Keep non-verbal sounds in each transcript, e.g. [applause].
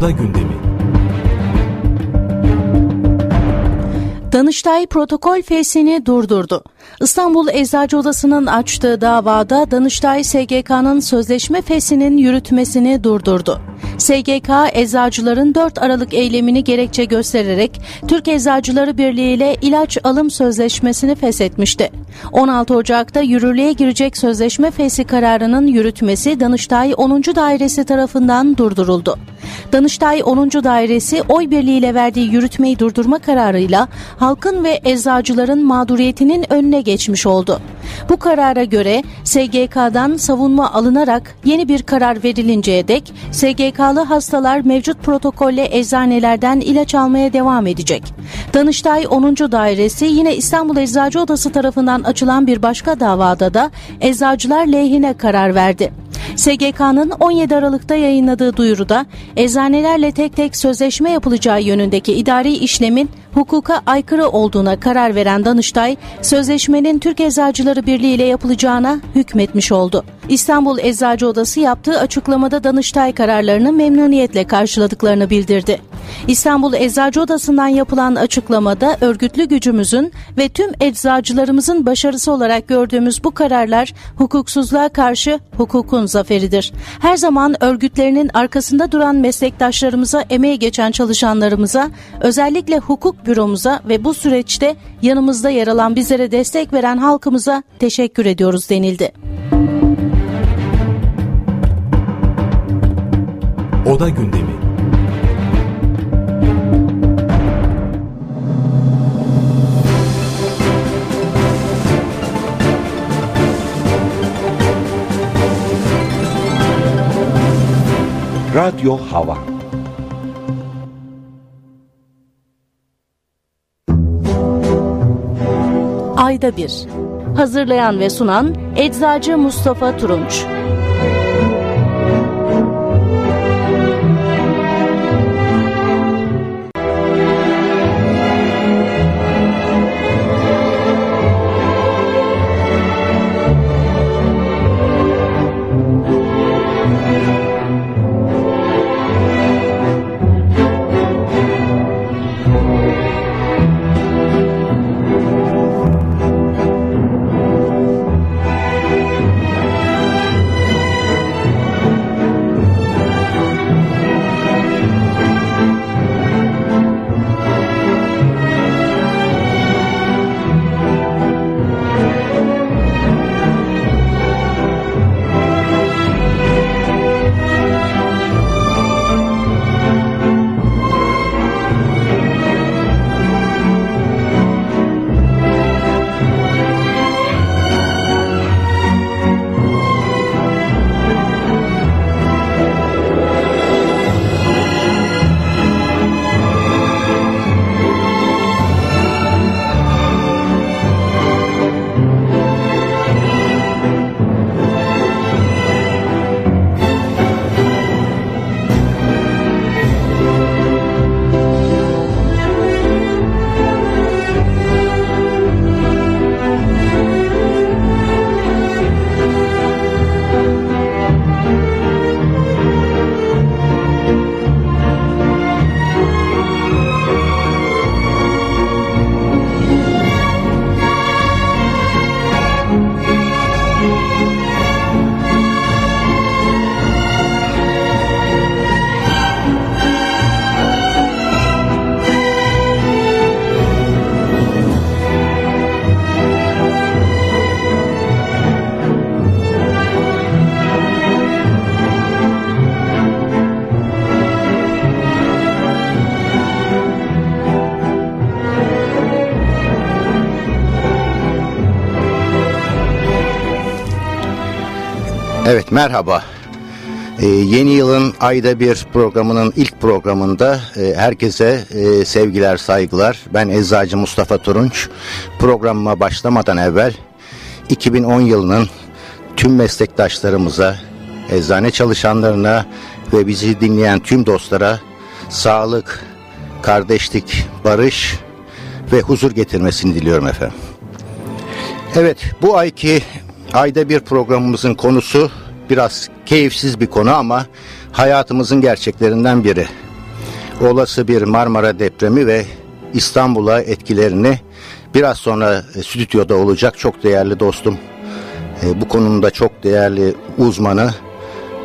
Oda gündemi. Danıştay protokol fesini durdurdu. İstanbul Eczacı Odası'nın açtığı davada Danıştay SGK'nın sözleşme fesinin yürütmesini durdurdu. SGK eczacıların 4 Aralık eylemini gerekçe göstererek Türk Eczacıları Birliği ile ilaç alım sözleşmesini feshetmişti. 16 Ocak'ta yürürlüğe girecek sözleşme fesi kararının yürütmesi Danıştay 10. Dairesi tarafından durduruldu. Danıştay 10. Dairesi oy birliğiyle verdiği yürütmeyi durdurma kararıyla halkın ve eczacıların mağduriyetinin önüne geçmiş oldu. Bu karara göre SGK'dan savunma alınarak yeni bir karar verilinceye dek SGK'lı hastalar mevcut protokolle eczanelerden ilaç almaya devam edecek. Danıştay 10. Dairesi yine İstanbul Eczacı Odası tarafından açılan bir başka davada da eczacılar lehine karar verdi. SGK'nın 17 Aralık'ta yayınladığı duyuruda eczanelerle tek tek sözleşme yapılacağı yönündeki idari işlemin hukuka aykırı olduğuna karar veren Danıştay, sözleşmenin Türk Eczacıları Birliği ile yapılacağına hükmetmiş oldu. İstanbul Eczacı Odası yaptığı açıklamada Danıştay kararlarını memnuniyetle karşıladıklarını bildirdi. İstanbul Eczacı Odası'ndan yapılan açıklamada örgütlü gücümüzün ve tüm eczacılarımızın başarısı olarak gördüğümüz bu kararlar hukuksuzluğa karşı hukukun zaferidir. Her zaman örgütlerinin arkasında duran meslektaşlarımıza, emeği geçen çalışanlarımıza, özellikle hukuk büromuza ve bu süreçte yanımızda yer alan bizlere destek veren halkımıza teşekkür ediyoruz denildi. Oda gündemi. Radyo Hava. Ayda Bir. Hazırlayan ve sunan Eczacı Mustafa Turunç Evet merhaba. Ee, yeni yılın ayda bir programının ilk programında e, herkese e, sevgiler saygılar. Ben Eczacı Mustafa Turunç. Programıma başlamadan evvel 2010 yılının tüm meslektaşlarımıza, eczane çalışanlarına ve bizi dinleyen tüm dostlara sağlık, kardeşlik, barış ve huzur getirmesini diliyorum efendim. Evet bu ayki ayda bir programımızın konusu biraz keyifsiz bir konu ama hayatımızın gerçeklerinden biri. olası bir Marmara depremi ve İstanbul'a etkilerini biraz sonra e, stüdyoda olacak çok değerli dostum. E, bu konumda çok değerli uzmanı,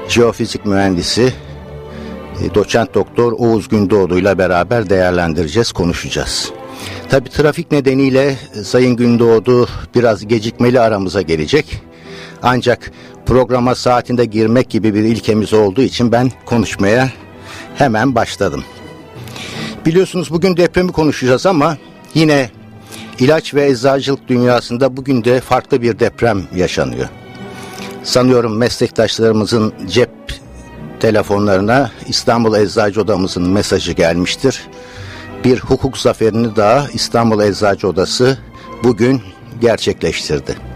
jeofizik mühendisi, e, doçent doktor Oğuz Gündoğdu ile beraber değerlendireceğiz, konuşacağız. Tabi trafik nedeniyle Sayın Gündoğdu biraz gecikmeli aramıza gelecek. Ancak programa saatinde girmek gibi bir ilkemiz olduğu için ben konuşmaya hemen başladım. Biliyorsunuz bugün depremi konuşacağız ama yine ilaç ve eczacılık dünyasında bugün de farklı bir deprem yaşanıyor. Sanıyorum meslektaşlarımızın cep telefonlarına İstanbul Eczacı Odamızın mesajı gelmiştir. Bir hukuk zaferini daha İstanbul Eczacı Odası bugün gerçekleştirdi.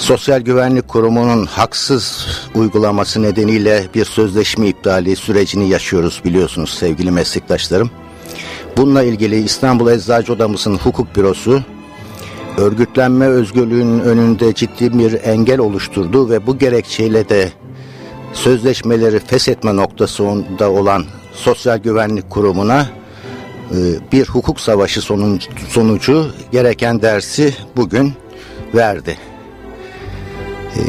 Sosyal Güvenlik Kurumu'nun haksız uygulaması nedeniyle bir sözleşme iptali sürecini yaşıyoruz biliyorsunuz sevgili meslektaşlarım. Bununla ilgili İstanbul Eczacı Odamızın hukuk bürosu örgütlenme özgürlüğünün önünde ciddi bir engel oluşturdu ve bu gerekçeyle de sözleşmeleri feshetme noktasında olan Sosyal Güvenlik Kurumu'na e, bir hukuk savaşı sonucu gereken dersi bugün verdi. E,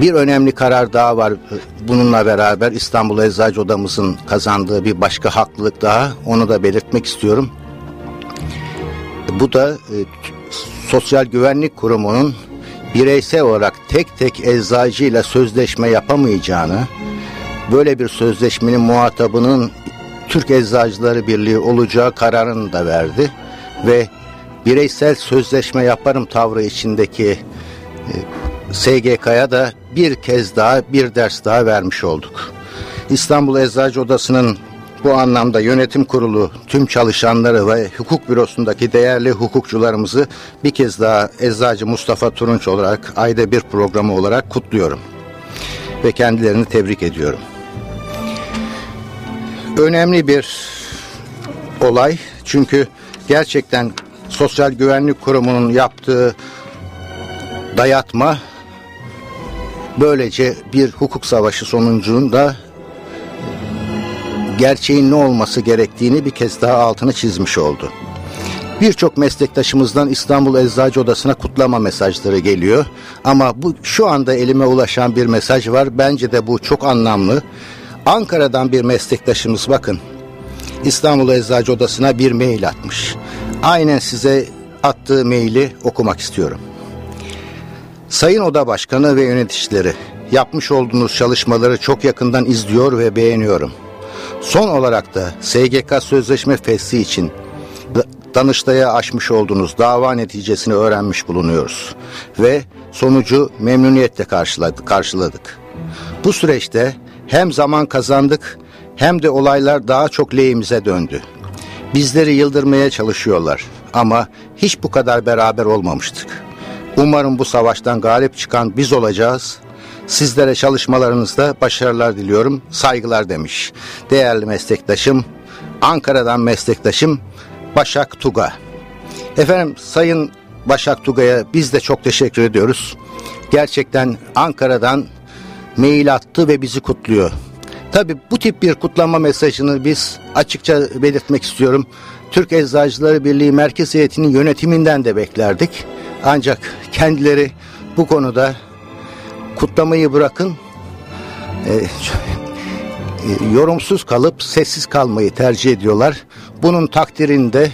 bir önemli karar daha var. Bununla beraber İstanbul Eczacı Odamızın kazandığı bir başka haklılık daha. Onu da belirtmek istiyorum. Bu da e, Sosyal Güvenlik Kurumu'nun bireysel olarak tek tek eczacıyla sözleşme yapamayacağını, böyle bir sözleşmenin muhatabının Türk Eczacıları Birliği olacağı kararını da verdi ve bireysel sözleşme yaparım tavrı içindeki e, SGK'ya da bir kez daha bir ders daha vermiş olduk. İstanbul Eczacı Odası'nın bu anlamda yönetim kurulu tüm çalışanları ve hukuk bürosundaki değerli hukukçularımızı bir kez daha Eczacı Mustafa Turunç olarak ayda bir programı olarak kutluyorum. Ve kendilerini tebrik ediyorum. Önemli bir olay çünkü gerçekten Sosyal Güvenlik Kurumu'nun yaptığı dayatma böylece bir hukuk savaşı sonucunda gerçeğin ne olması gerektiğini bir kez daha altını çizmiş oldu. Birçok meslektaşımızdan İstanbul Eczacı Odası'na kutlama mesajları geliyor. Ama bu şu anda elime ulaşan bir mesaj var. Bence de bu çok anlamlı. Ankara'dan bir meslektaşımız bakın. İstanbul Eczacı Odası'na bir mail atmış. Aynen size attığı maili okumak istiyorum. Sayın Oda Başkanı ve yöneticileri, yapmış olduğunuz çalışmaları çok yakından izliyor ve beğeniyorum. Son olarak da SGK sözleşme fesli için Danıştay'a açmış olduğunuz dava neticesini öğrenmiş bulunuyoruz ve sonucu memnuniyetle karşıladık. karşıladık. Bu süreçte hem zaman kazandık hem de olaylar daha çok lehimize döndü. Bizleri yıldırmaya çalışıyorlar ama hiç bu kadar beraber olmamıştık. Umarım bu savaştan galip çıkan biz olacağız Sizlere çalışmalarınızda başarılar diliyorum. Saygılar demiş. Değerli meslektaşım, Ankara'dan meslektaşım Başak Tuga. Efendim Sayın Başak Tuga'ya biz de çok teşekkür ediyoruz. Gerçekten Ankara'dan mail attı ve bizi kutluyor. Tabi bu tip bir kutlama mesajını biz açıkça belirtmek istiyorum. Türk Eczacıları Birliği Merkez Heyeti'nin yönetiminden de beklerdik. Ancak kendileri bu konuda kutlamayı bırakın e, e, yorumsuz kalıp sessiz kalmayı tercih ediyorlar. Bunun takdirini de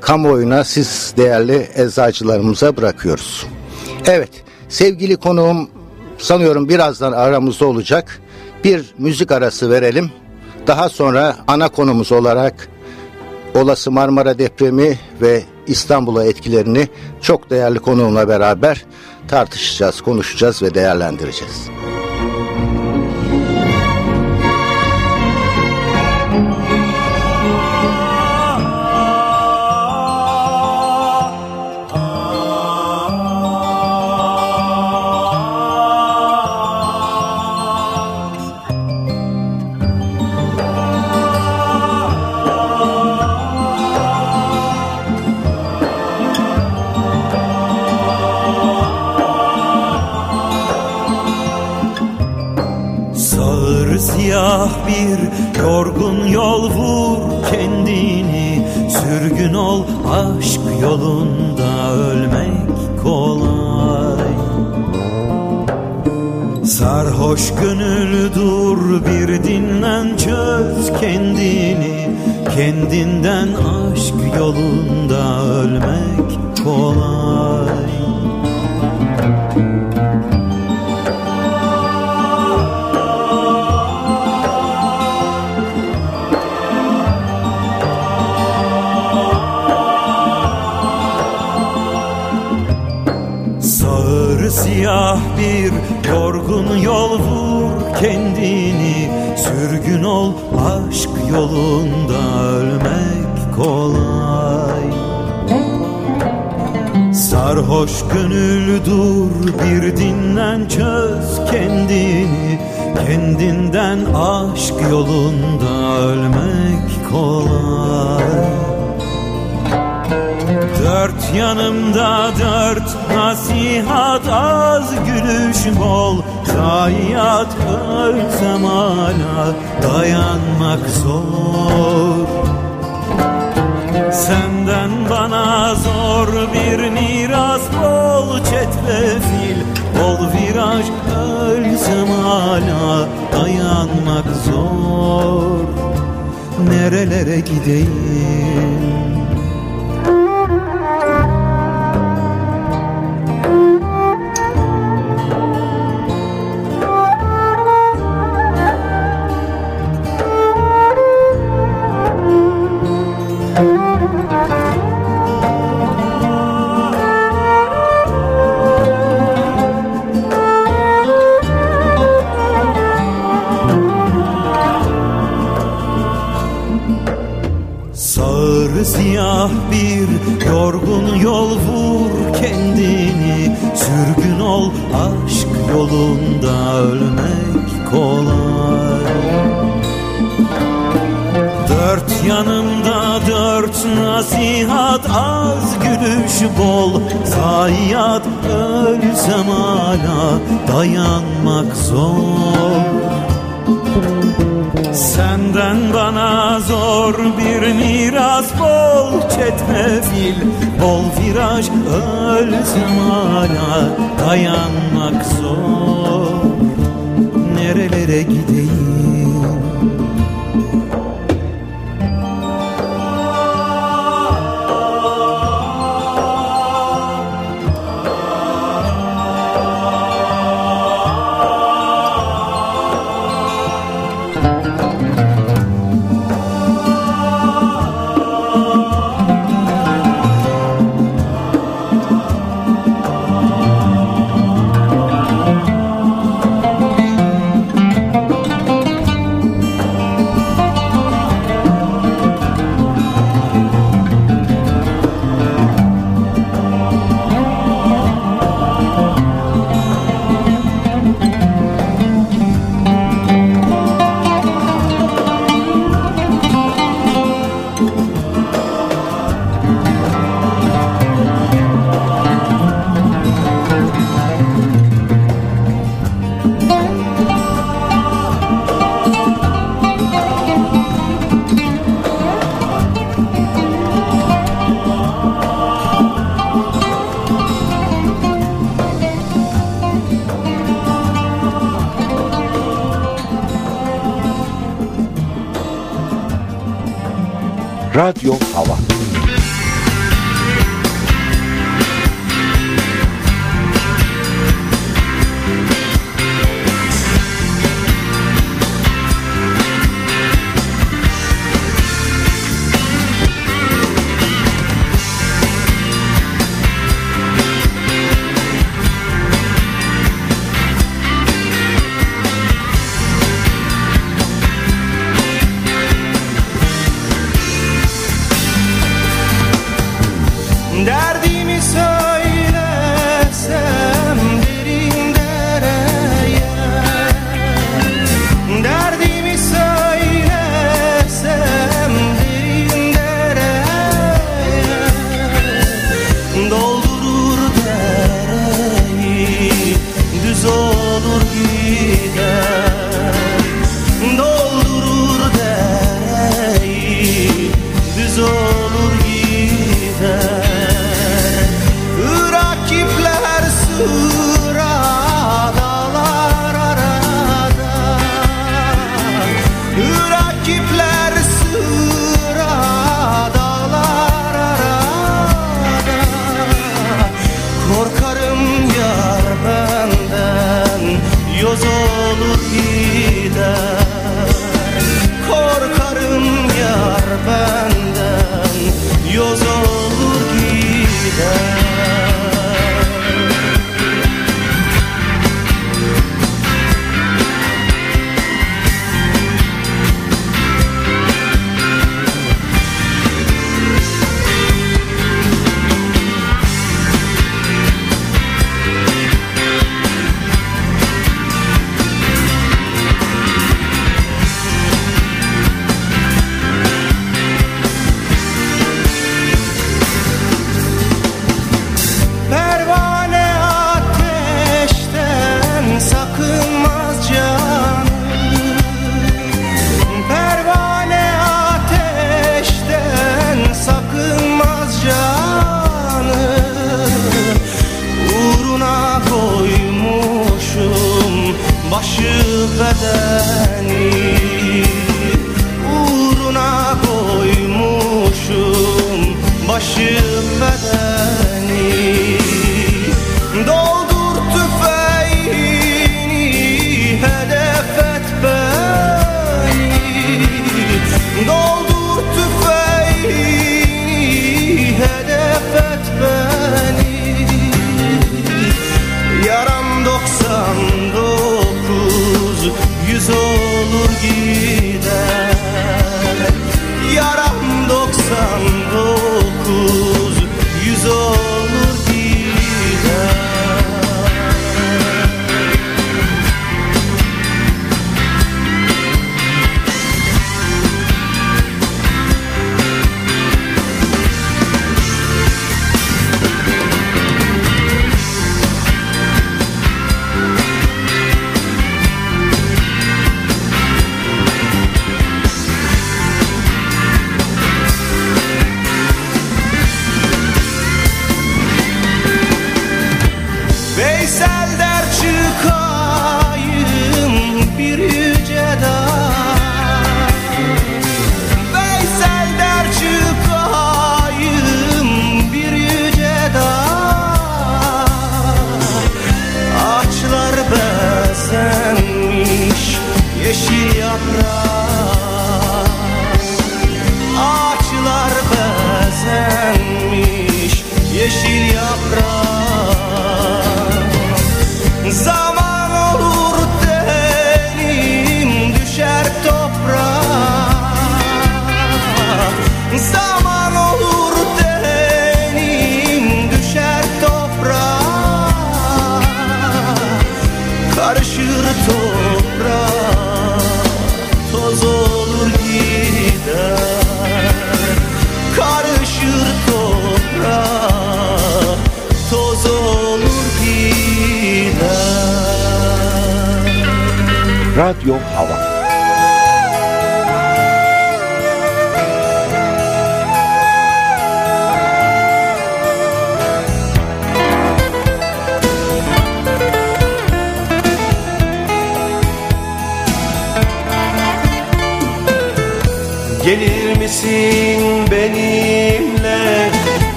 kamuoyuna siz değerli eczacılarımıza bırakıyoruz. Evet sevgili konuğum sanıyorum birazdan aramızda olacak. Bir müzik arası verelim. Daha sonra ana konumuz olarak olası Marmara depremi ve İstanbul'a etkilerini çok değerli konuğumla beraber tartışacağız, konuşacağız ve değerlendireceğiz. Yorgun yol vur kendini Sürgün ol aşk yolunda ölmek kolay. Sarhoş gönül dur bir dinlen çöz kendini Kendinden aşk yolunda yorgun yol vur kendini Sürgün ol aşk yolunda ölmek kolay. Sarhoş gönül dur bir dinlen çöz kendini. Kendinden aşk yolunda ölmek kolay. Dört yanımda dört nasihat az gülüş bol Zayiat ölsem hala dayanmak zor. Senden bana zor bir miras bol çetrefil Bol viraj ölsem hala dayanmak zor. Nerelere gideyim siyah bir yorgun yol vur kendini. Sürgün ol aşk yolunda ölmek kolay. Dört yanımda dört nasihat az gülüş bol. Zayiat ölsem hala dayanmak zor Senden bana zor bir miras bol çetrefil Bol viraj ölsem hala dayanmak zor. Nerelere gideyim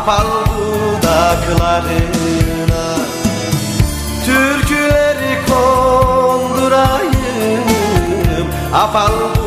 kapar dudaklarına. Türküleri kondurayım Afal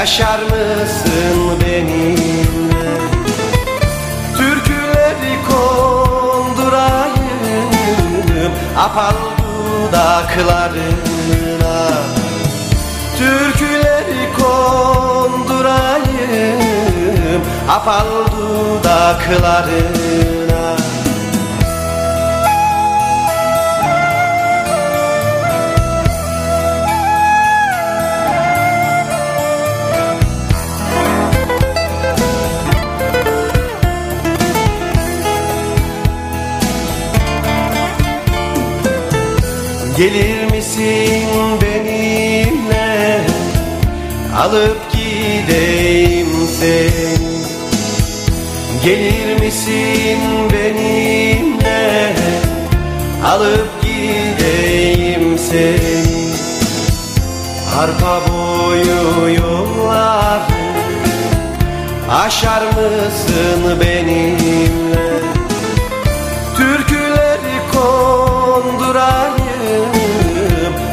Yaşar mısın benimle? Türküleri kondurayım Apal dudaklarına. Türküleri kondurayım Apal dudaklarına. Gelir misin benimle? Alıp gideyim seni. Gelir misin benimle? Alıp gideyim seni. Arpa boyu yollar. Aşar mısın benimle?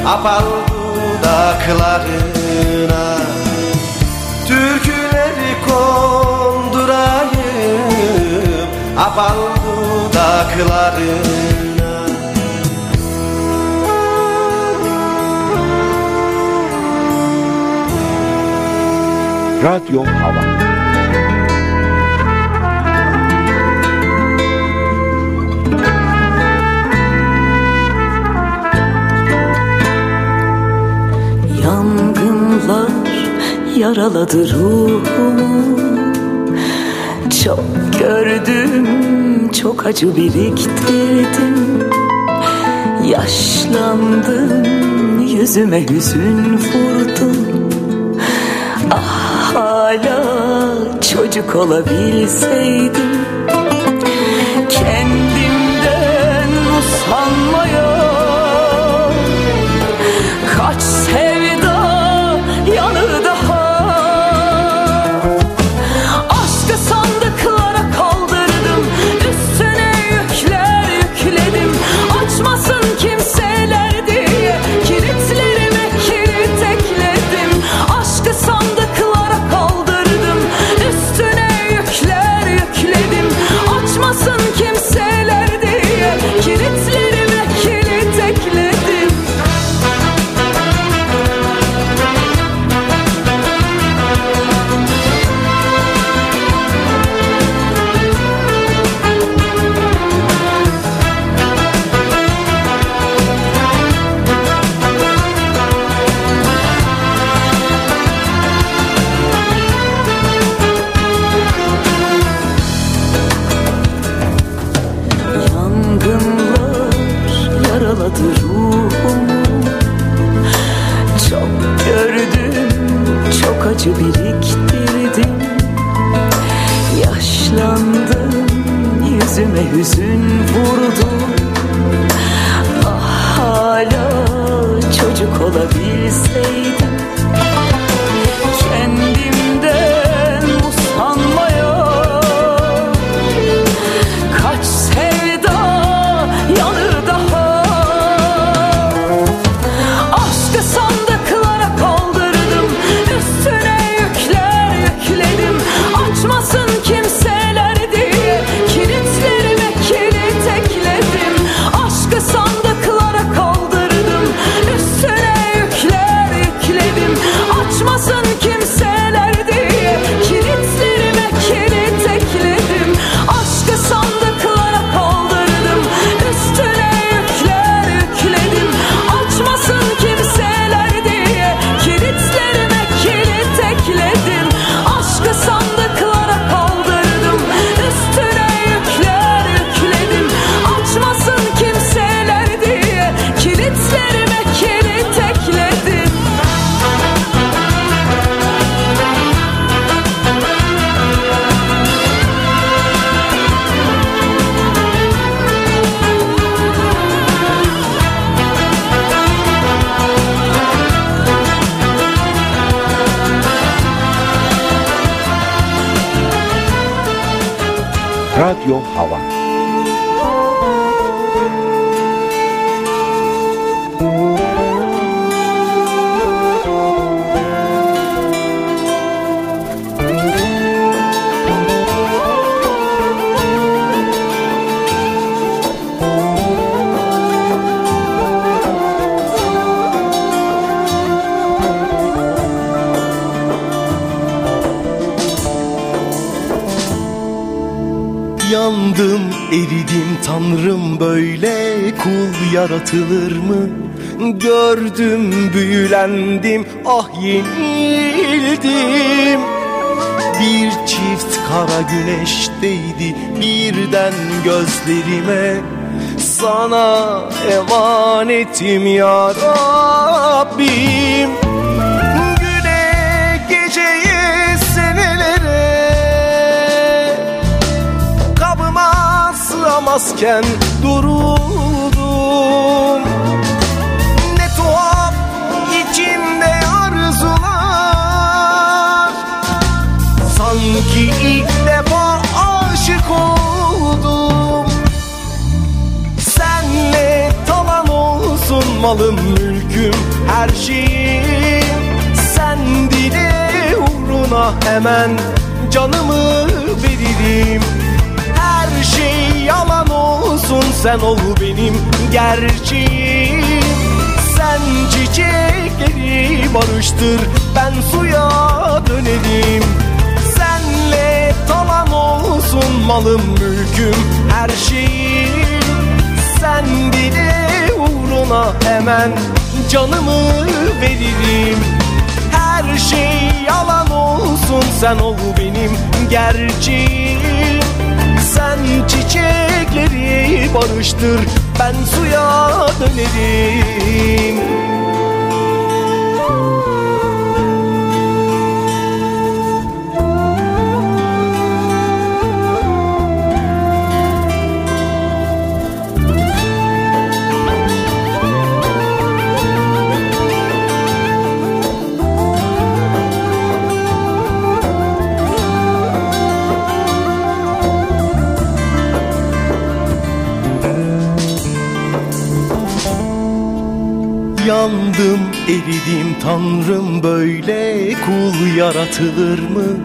apar dudaklarına Türküleri kondurayım. Apar dudaklarına. Radyo Hava. yaraladı ruhumu. Çok gördüm, çok acı biriktirdim. Yaşlandım, yüzüme hüzün vurdum. Ah hala çocuk olabilseydim. Kendimden usanmayı olabilseydim anlatılır mı? Gördüm, büyülendim, ah yenildim. Bir çift kara güneşteydi birden gözlerime. Sana emanetim ya Rabbim. Güne, geceye, senelere. Kabıma sığamazken durur malım mülküm her şeyim. Sen dile uğruna hemen canımı veririm Her şey yalan olsun sen ol benim gerçeğim. Sen çiçekleri barıştır ben suya dönerim. Senle talan olsun malım mülküm her şeyim. Sen dile uğruna hemen canımı veririm. Her şey yalan olsun sen ol benim gerçeğim. Sen çiçekleri barıştır ben suya dönerim Yandım eridim tanrım böyle kul yaratılır mı?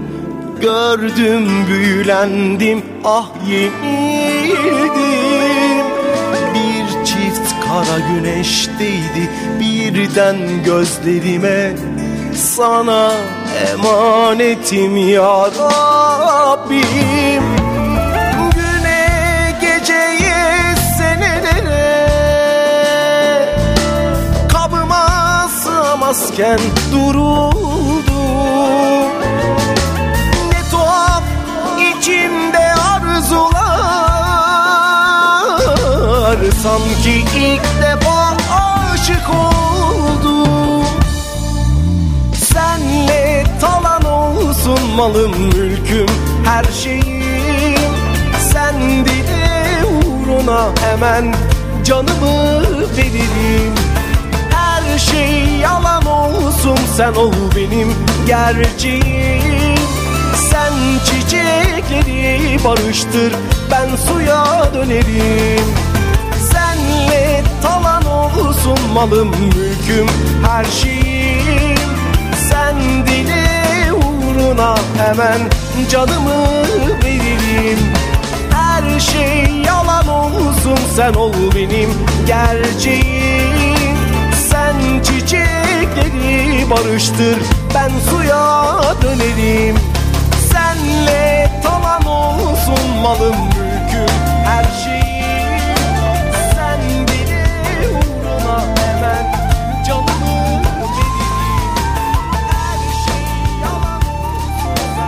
Gördüm büyülendim ah yenildim Bir çift kara güneş değdi birden gözlerime. Sana emanetim ya Rabbim sığamazken duruldum Ne tuhaf içimde arzular. Sanki ilk defa aşık oldum Senle talan olsun malım mülküm her şeyim. Sen dile uğruna hemen canımı veririm şey yalan olsun sen ol benim gerçeğim. Sen çiçekleri barıştır ben suya dönerim. Senle talan olsun malım mülküm her şeyim. Sen dile uğruna hemen canımı veririm. Her şey yalan olsun sen ol benim gerçeğim barıştır. Ben suya dönerim. Senle talan olsun malım mülküm her şeyim. Sen dile uğruna hemen canımı veririm Her şey yalan olsun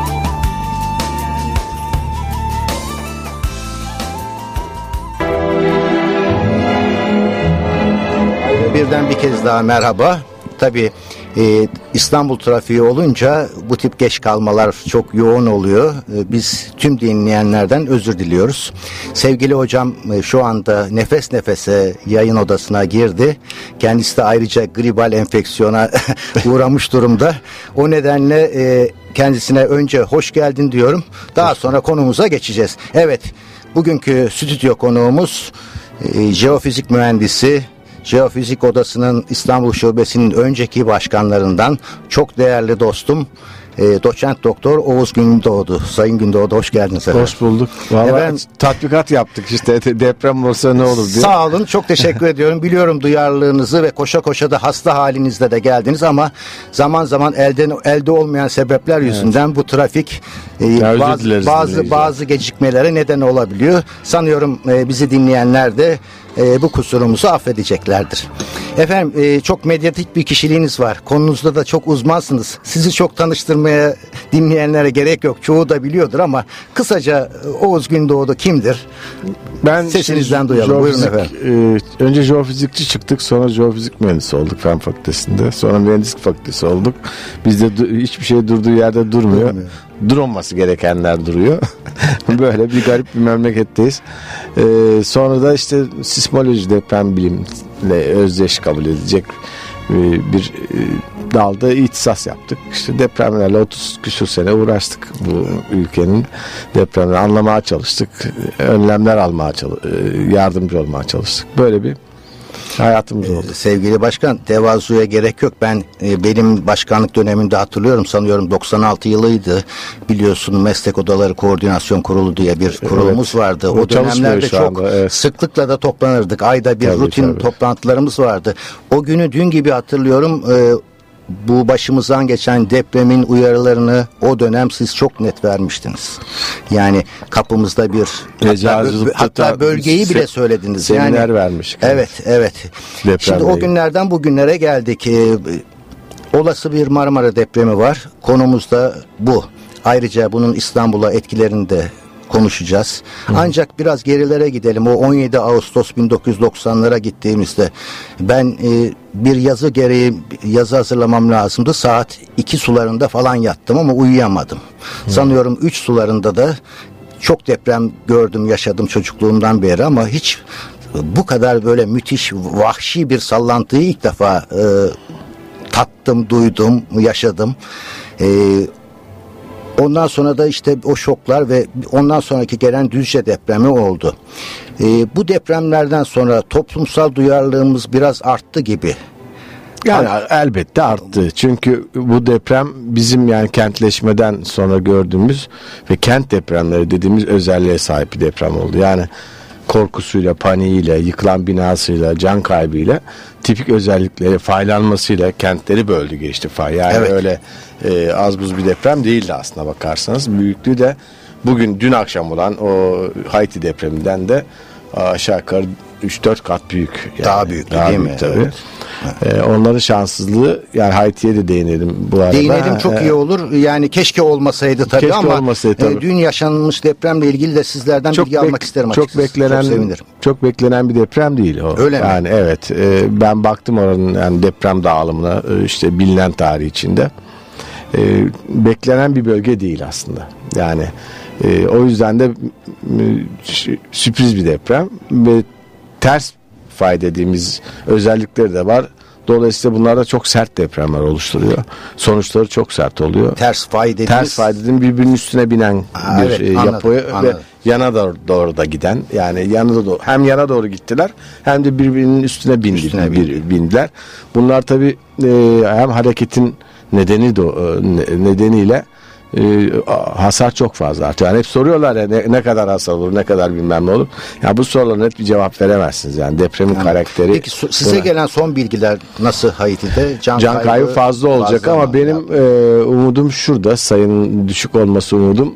Birden bir kez daha merhaba. Tabii e, İstanbul trafiği olunca bu tip geç kalmalar çok yoğun oluyor. E, biz tüm dinleyenlerden özür diliyoruz. Sevgili hocam e, şu anda nefes nefese yayın odasına girdi. Kendisi de ayrıca gribal enfeksiyona [laughs] uğramış durumda. O nedenle e, kendisine önce hoş geldin diyorum. Daha sonra konumuza geçeceğiz. Evet bugünkü stüdyo konuğumuz e, jeofizik mühendisi Jeofizik Odası'nın İstanbul Şubesi'nin önceki başkanlarından çok değerli dostum e, doçent doktor Oğuz Gündoğdu. Sayın Gündoğdu hoş geldiniz efendim. Hoş bulduk. Vallahi Efendim- tatbikat yaptık işte De- deprem olsa ne olur diye. Sağ olun çok teşekkür ediyorum. Biliyorum duyarlılığınızı ve koşa koşa da hasta halinizde de geldiniz ama zaman zaman elden elde olmayan sebepler yüzünden bu trafik e, bazı bazı, bazı gecikmelere neden olabiliyor. Sanıyorum e, bizi dinleyenler de e, bu kusurumuzu affedeceklerdir. Efendim e, çok medyatik bir kişiliğiniz var. Konunuzda da çok uzmansınız. Sizi çok tanıştırmaya dinleyenlere gerek yok. Çoğu da biliyordur ama kısaca e, Oğuz Gündoğdu kimdir? Ben Sesinizden şey, duyalım. Buyurun jeofizik, e, önce jeofizikçi çıktık sonra jeofizik mühendisi olduk fen fakültesinde. Sonra mühendislik fakültesi olduk. Bizde hiçbir şey durduğu yerde durmuyor. Durmuyor. Durulması gerekenler duruyor. [laughs] Böyle bir garip bir memleketteyiz. E, sonra da işte sismoloji deprem bilimle özdeş kabul edilecek e, bir e, dalda ihtisas yaptık. İşte depremlerle 30 küsur sene uğraştık bu ülkenin depremleri anlamaya çalıştık. Önlemler almaya çalış- e, yardımcı olmaya çalıştık. Böyle bir Hayatımız oldu. Sevgili başkan tevazuya gerek yok. Ben e, benim başkanlık döneminde hatırlıyorum sanıyorum 96 yılıydı. Biliyorsun meslek odaları koordinasyon kurulu diye bir kurulumuz vardı. O dönemlerde çok anda, evet. sıklıkla da toplanırdık. Ayda bir Tabii, rutin tabii. toplantılarımız vardı. O günü dün gibi hatırlıyorum. E, bu başımızdan geçen depremin uyarılarını o dönem siz çok net vermiştiniz. Yani kapımızda bir hatta, hatta bölgeyi bile söylediniz. seminer yani, vermiştik. Evet, evet. Depremle Şimdi o günlerden bugünlere geldik. Ee, olası bir Marmara depremi var. Konumuz da bu. Ayrıca bunun İstanbul'a etkilerini de konuşacağız. Ancak biraz gerilere gidelim. O 17 Ağustos 1990'lara gittiğimizde ben e, bir yazı gereği yazı hazırlamam lazımdı. Saat 2 sularında falan yattım ama uyuyamadım. Sanıyorum 3 sularında da çok deprem gördüm, yaşadım çocukluğumdan beri ama hiç bu kadar böyle müthiş, vahşi bir sallantıyı ilk defa e, tattım, duydum, yaşadım. E, ondan sonra da işte o şoklar ve ondan sonraki gelen Düzce depremi oldu. E, bu depremlerden sonra toplumsal duyarlılığımız biraz arttı gibi. Yani elbette arttı. Çünkü bu deprem bizim yani kentleşmeden sonra gördüğümüz ve kent depremleri dediğimiz özelliğe sahip bir deprem oldu. Yani korkusuyla, paniğiyle, yıkılan binasıyla, can kaybıyla tipik özellikleri, faylanmasıyla kentleri böldü geçti fay. Yani Evet. öyle e, az buz bir deprem değildi aslına bakarsanız. Büyüklüğü de bugün dün akşam olan o Haiti depreminden de aşağı yukarı 3-4 kat büyük. Yani. Daha büyük değil mi? Tabii. Evet. Ee, onların şanssızlığı yani Haiti'ye de değinelim bu arada. Değinelim çok Ee, iyi olur. Yani keşke olmasaydı tabii Keşke ama olmasaydı tabii. e, dün yaşanmış depremle ilgili de sizlerden bilgi bek- almak isterim çok açıkçası. beklenen çok sevinirim. çok beklenen bir deprem değil o. Öyle mi? Yani evet e, ben baktım oranın yani deprem dağılımına e, işte bilinen tarih içinde. E, beklenen bir bölge değil aslında. Yani e, o yüzden de sürpriz bir deprem ve ters fay dediğimiz özellikleri de var. Dolayısıyla bunlar da çok sert depremler oluşturuyor. Sonuçları çok sert oluyor. Ters fay dediğiniz Ters fay dediğim birbirinin üstüne binen Ha, bir evet, e, anladım, yapı ve anladım. yana doğru, doğru da giden yani yana doğru hem yana doğru gittiler hem de birbirinin üstüne, bindi, Üstüne bir- bindiler. Bunlar tabi hem hareketin nedeni de, e, ne- nedeniyle e, hasar çok fazla artıyor. Yani hep soruyorlar ya ne, ne kadar hasar olur, ne kadar bilmem ne olur. Ya bu sorulara net bir cevap veremezsiniz. Yani depremin karakteri. Peki so- size buna- gelen son bilgiler nasıl Haiti'de? Can, Can kaybı fazla olacak ama mı? benim e, umudum şurada sayının düşük olması umudum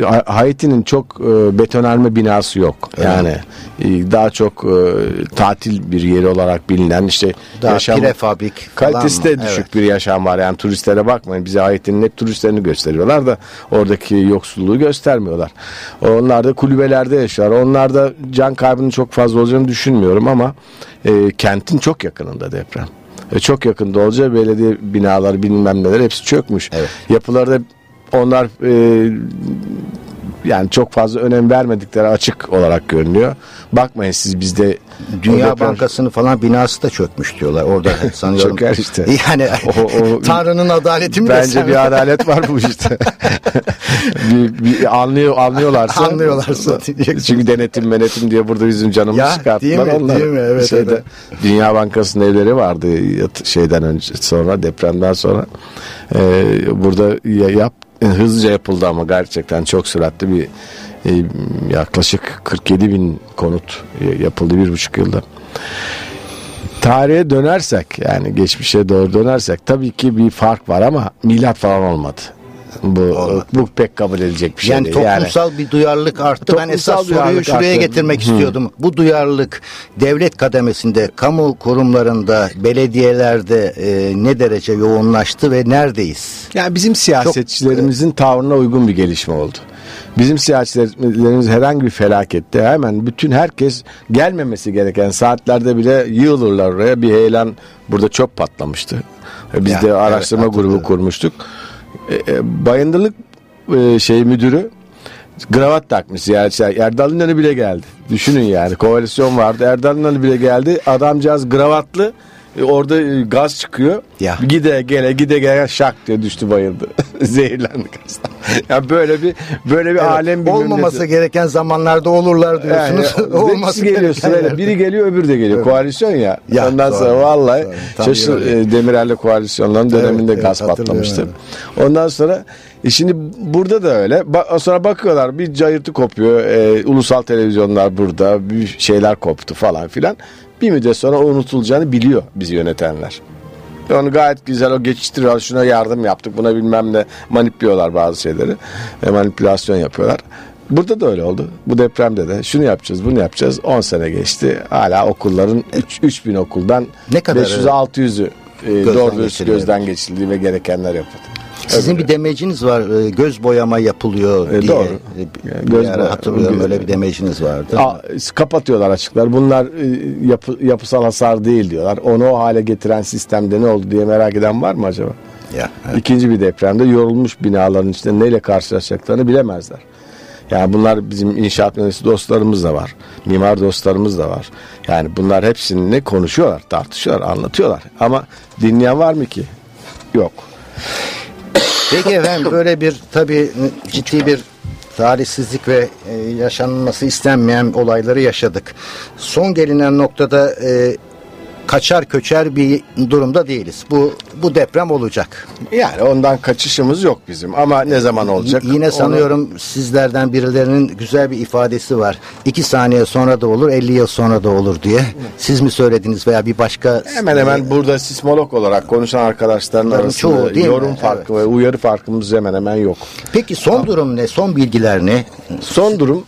E, Ha- Haiti'nin çok e, betonarme binası yok yani e, daha çok e, tatil bir yeri olarak bilinen işte Daha yaşam prefabrik kalitesi de düşük Evet. bir yaşam var yani turistlere bakmayın bize Haiti'nin hep turistlerini gösteriyorlar da oradaki yoksulluğu göstermiyorlar onlar da kulübelerde yaşıyorlar onlar da can kaybının çok fazla olacağını düşünmüyorum ama e, kentin çok yakınında deprem e, çok yakında olacak belediye binaları bilmem neler hepsi çökmüş. Evet. Yapılarda onlar e, yani çok fazla önem vermedikleri açık olarak görünüyor. Bakmayın siz bizde Dünya deprem- Bankası'nın falan binası da çökmüş diyorlar. Orada [laughs] sanıyorum. Çöker işte. [laughs] Yani O- o- Tanrı'nın adaleti mi Bence desem? bir adalet var bu işte. [laughs] bir, bir anlıyor anlıyorlarsa. Anlıyorlarsa. Çünkü denetim menetim diye burada bizim canımızı Ya, çıkarttılar değil mi? onlar. Değil mi? Evet, Şeyde, evet. Dünya Bankası'nın evleri vardı şeyden önce sonra depremden sonra. Ee, burada ya- yap [laughs] hızlıca yapıldı ama gerçekten çok süratli bir e, yaklaşık 47 bin konut yapıldı bir buçuk yılda. Tarihe dönersek yani geçmişe doğru dönersek tabii ki bir fark var ama milat falan olmadı. Bu Olmadı. bu pek kabul edilecek bir şey Yani değil. toplumsal bir duyarlılık arttı. ben Toplumsal esas soruyu şuraya arttı. getirmek istiyordum. Bu duyarlılık devlet kademesinde, kamu kurumlarında, belediyelerde e, ne derece yoğunlaştı ve neredeyiz? Yani bizim siyasetçilerimizin tavrına uygun bir gelişme oldu. Bizim siyasetçilerimiz herhangi bir felakette hemen bütün herkes gelmemesi gereken saatlerde bile yığılırlar oraya. Bir heyelan burada çok patlamıştı. Biz Ya, de evet, araştırma grubu hatırlıyorum. kurmuştuk. E, e, bayındırlık e, şey müdürü gravat takmış ziyaretçiler. Erdal İnan'ı bile geldi. Düşünün yani koalisyon vardı. Erdal İnan'ı bile geldi. Adamcağız gravatlı Orada e, gaz çıkıyor. Ya. Gide gele gide gele şak diye düştü bayıldı. [laughs] Zehirlendi gazdan. Ya böyle bir böyle bir alem bir Olmaması memleket. gereken zamanlarda olurlar diyorsunuz. [laughs] Yani, Olması geliyor sırayla. Biri geliyor öbürü de geliyor. Koalisyon ya. Ya, Ondan doğru, sonra vallahi doğru. Şaşır e, Demirel'le koalisyonların Evet, döneminde evet, gaz patlamıştı. Ondan sonra e şimdi burada da öyle. Ba- sonra bakıyorlar bir cayırtı kopuyor. E, ulusal televizyonlar burada. Bir şeyler koptu falan filan. Bir müddet sonra o unutulacağını biliyor bizi yönetenler. Onu gayet güzel o geçiştiriyorlar. Şuna yardım yaptık buna bilmem ne manipüliyorlar bazı şeyleri. E, manipülasyon yapıyorlar. Burada da öyle oldu. Bu depremde de şunu yapacağız bunu yapacağız. 10 sene geçti. Hala okulların 3 3000 okuldan Ne kadar, 500'ü 600'ü e, doğru gözden geçirildi ve gerekenler yapıldı. Sizin bir demeciniz var. e, Göz boyama yapılıyor E, diye. doğru. E, Yani göz ara boya- hatırlıyorum öyle bir demeciniz vardı. Aa, kapatıyorlar açıklar. Bunlar e, yapı, yapısal hasar değil diyorlar. Onu o hale getiren sistemde ne oldu diye merak eden var mı acaba? Ya, evet. İkinci bir depremde yorulmuş binaların içinde neyle karşılaşacaklarını bilemezler. Yani bunlar bizim inşaat mühendisi dostlarımız da var. Mimar dostlarımız da var. Yani bunlar hepsini konuşuyorlar, tartışıyorlar, anlatıyorlar. Ama dinleyen var mı ki? Yok. Peki efendim böyle bir tabii ciddi bir tarihsizlik ve e, yaşanması istenmeyen olayları yaşadık. Son gelinen noktada e, kaçar köçer bir durumda değiliz. Bu bu deprem olacak. Yani ondan kaçışımız yok bizim. Ama ne zaman olacak? Y- Yine Onu- sanıyorum sizlerden birilerinin güzel bir ifadesi var. İki saniye sonra da olur, 50 yıl sonra da olur diye. Siz mi söylediniz veya bir başka... Hemen hemen burada sismolog olarak konuşan arkadaşların Bunların arasında çoğu değil mi? yorum farkı ve uyarı farkımız hemen hemen yok. Peki son durum ne? Son bilgiler ne? Son durum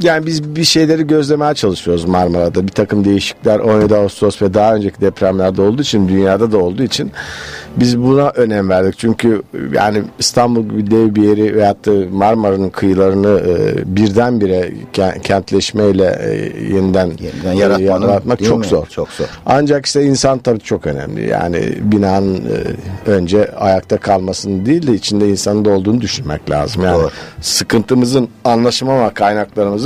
yani biz bir şeyleri gözlemeye çalışıyoruz Marmara'da. Bir takım değişiklikler 17 Ağustos ve daha önceki depremlerde olduğu için dünyada da olduğu için biz buna önem verdik. Çünkü yani İstanbul gibi dev bir yeri veyahut da Marmara'nın kıyılarını e, birdenbire ke- kentleşmeyle e, yeniden, Yeniden yaratmanın, yaratmak çok mi? zor. Çok zor. Ancak işte insan tabii çok önemli. Yani binanın e, önce ayakta kalmasını değil de içinde insanın da olduğunu düşünmek lazım. Yani Doğru. sıkıntımızın anlaşamama kaynaklarımızın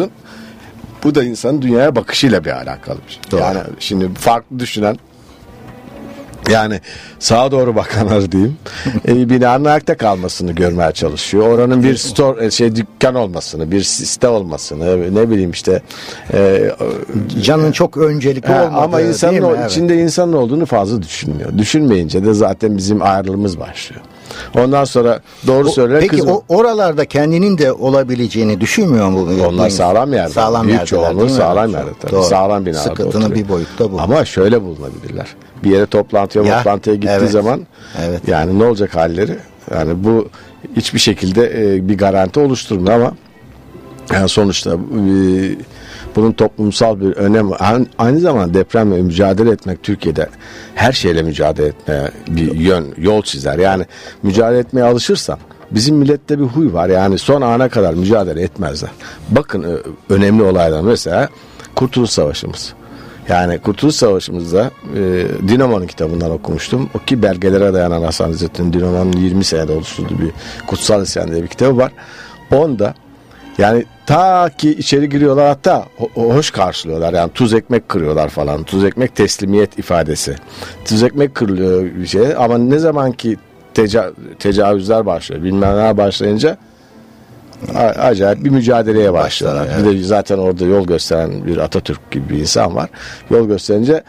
bu da insanın dünyaya bakışıyla bir alakalı bir şey. Doğru. Yani şimdi farklı düşünen yani sağa doğru bakanlar diyeyim [laughs] e, binanın ayakta kalmasını görmeye çalışıyor. Oranın bir store e, şey dükkan olmasını, bir site olmasını, ne bileyim işte e, Canın çok öncelikli olmadığı ama insanın değil mi? o, Evet. içinde insanın olduğunu fazla düşünmüyor. Düşünmeyince de zaten bizim ayrılığımız başlıyor. Ondan sonra doğru söyleyen Peki kızım. o oralarda kendinin de olabileceğini düşünmüyor mu? Onlar sağlam yerde. Sağlam Büyük yerdeler, çoğunluğu sağlam yerde tabii. Doğru. Sağlam binalarda Sıkıntının oturuyor. bir boyutta bu. Ama şöyle bulunabilirler. Bir yere toplantıya Ya, toplantıya gittiği evet. zaman Evet. yani ne olacak halleri? Yani bu hiçbir şekilde e, bir garanti oluşturmuyor ama yani sonuçta e, bunun toplumsal bir önemi aynı, zamanda depremle mücadele etmek Türkiye'de her şeyle mücadele etmeye bir yön yol çizer. Yani mücadele etmeye alışırsan bizim millette bir huy var. Yani son ana kadar mücadele etmezler. Bakın önemli olaylar mesela Kurtuluş Savaşımız. Yani Kurtuluş Savaşımızda e, Dinamo'nun kitabından okumuştum. O ki belgelere dayanan Hasan İzzettin Dinamo'nun 20 senede oluşturduğu bir Kutsal İsyan diye bir kitabı var. Onda yani ta ki içeri giriyorlar hatta ho- hoş karşılıyorlar. Yani tuz ekmek kırıyorlar falan. Tuz ekmek teslimiyet ifadesi. Tuz ekmek kırılıyor bir şey ama ne zaman ki teca- tecavüzler başlıyor bilmem neler başlayınca acayip bir mücadeleye başlıyorlar. Başlar, Bir de zaten orada yol gösteren bir Atatürk gibi bir insan var. Yol gösterince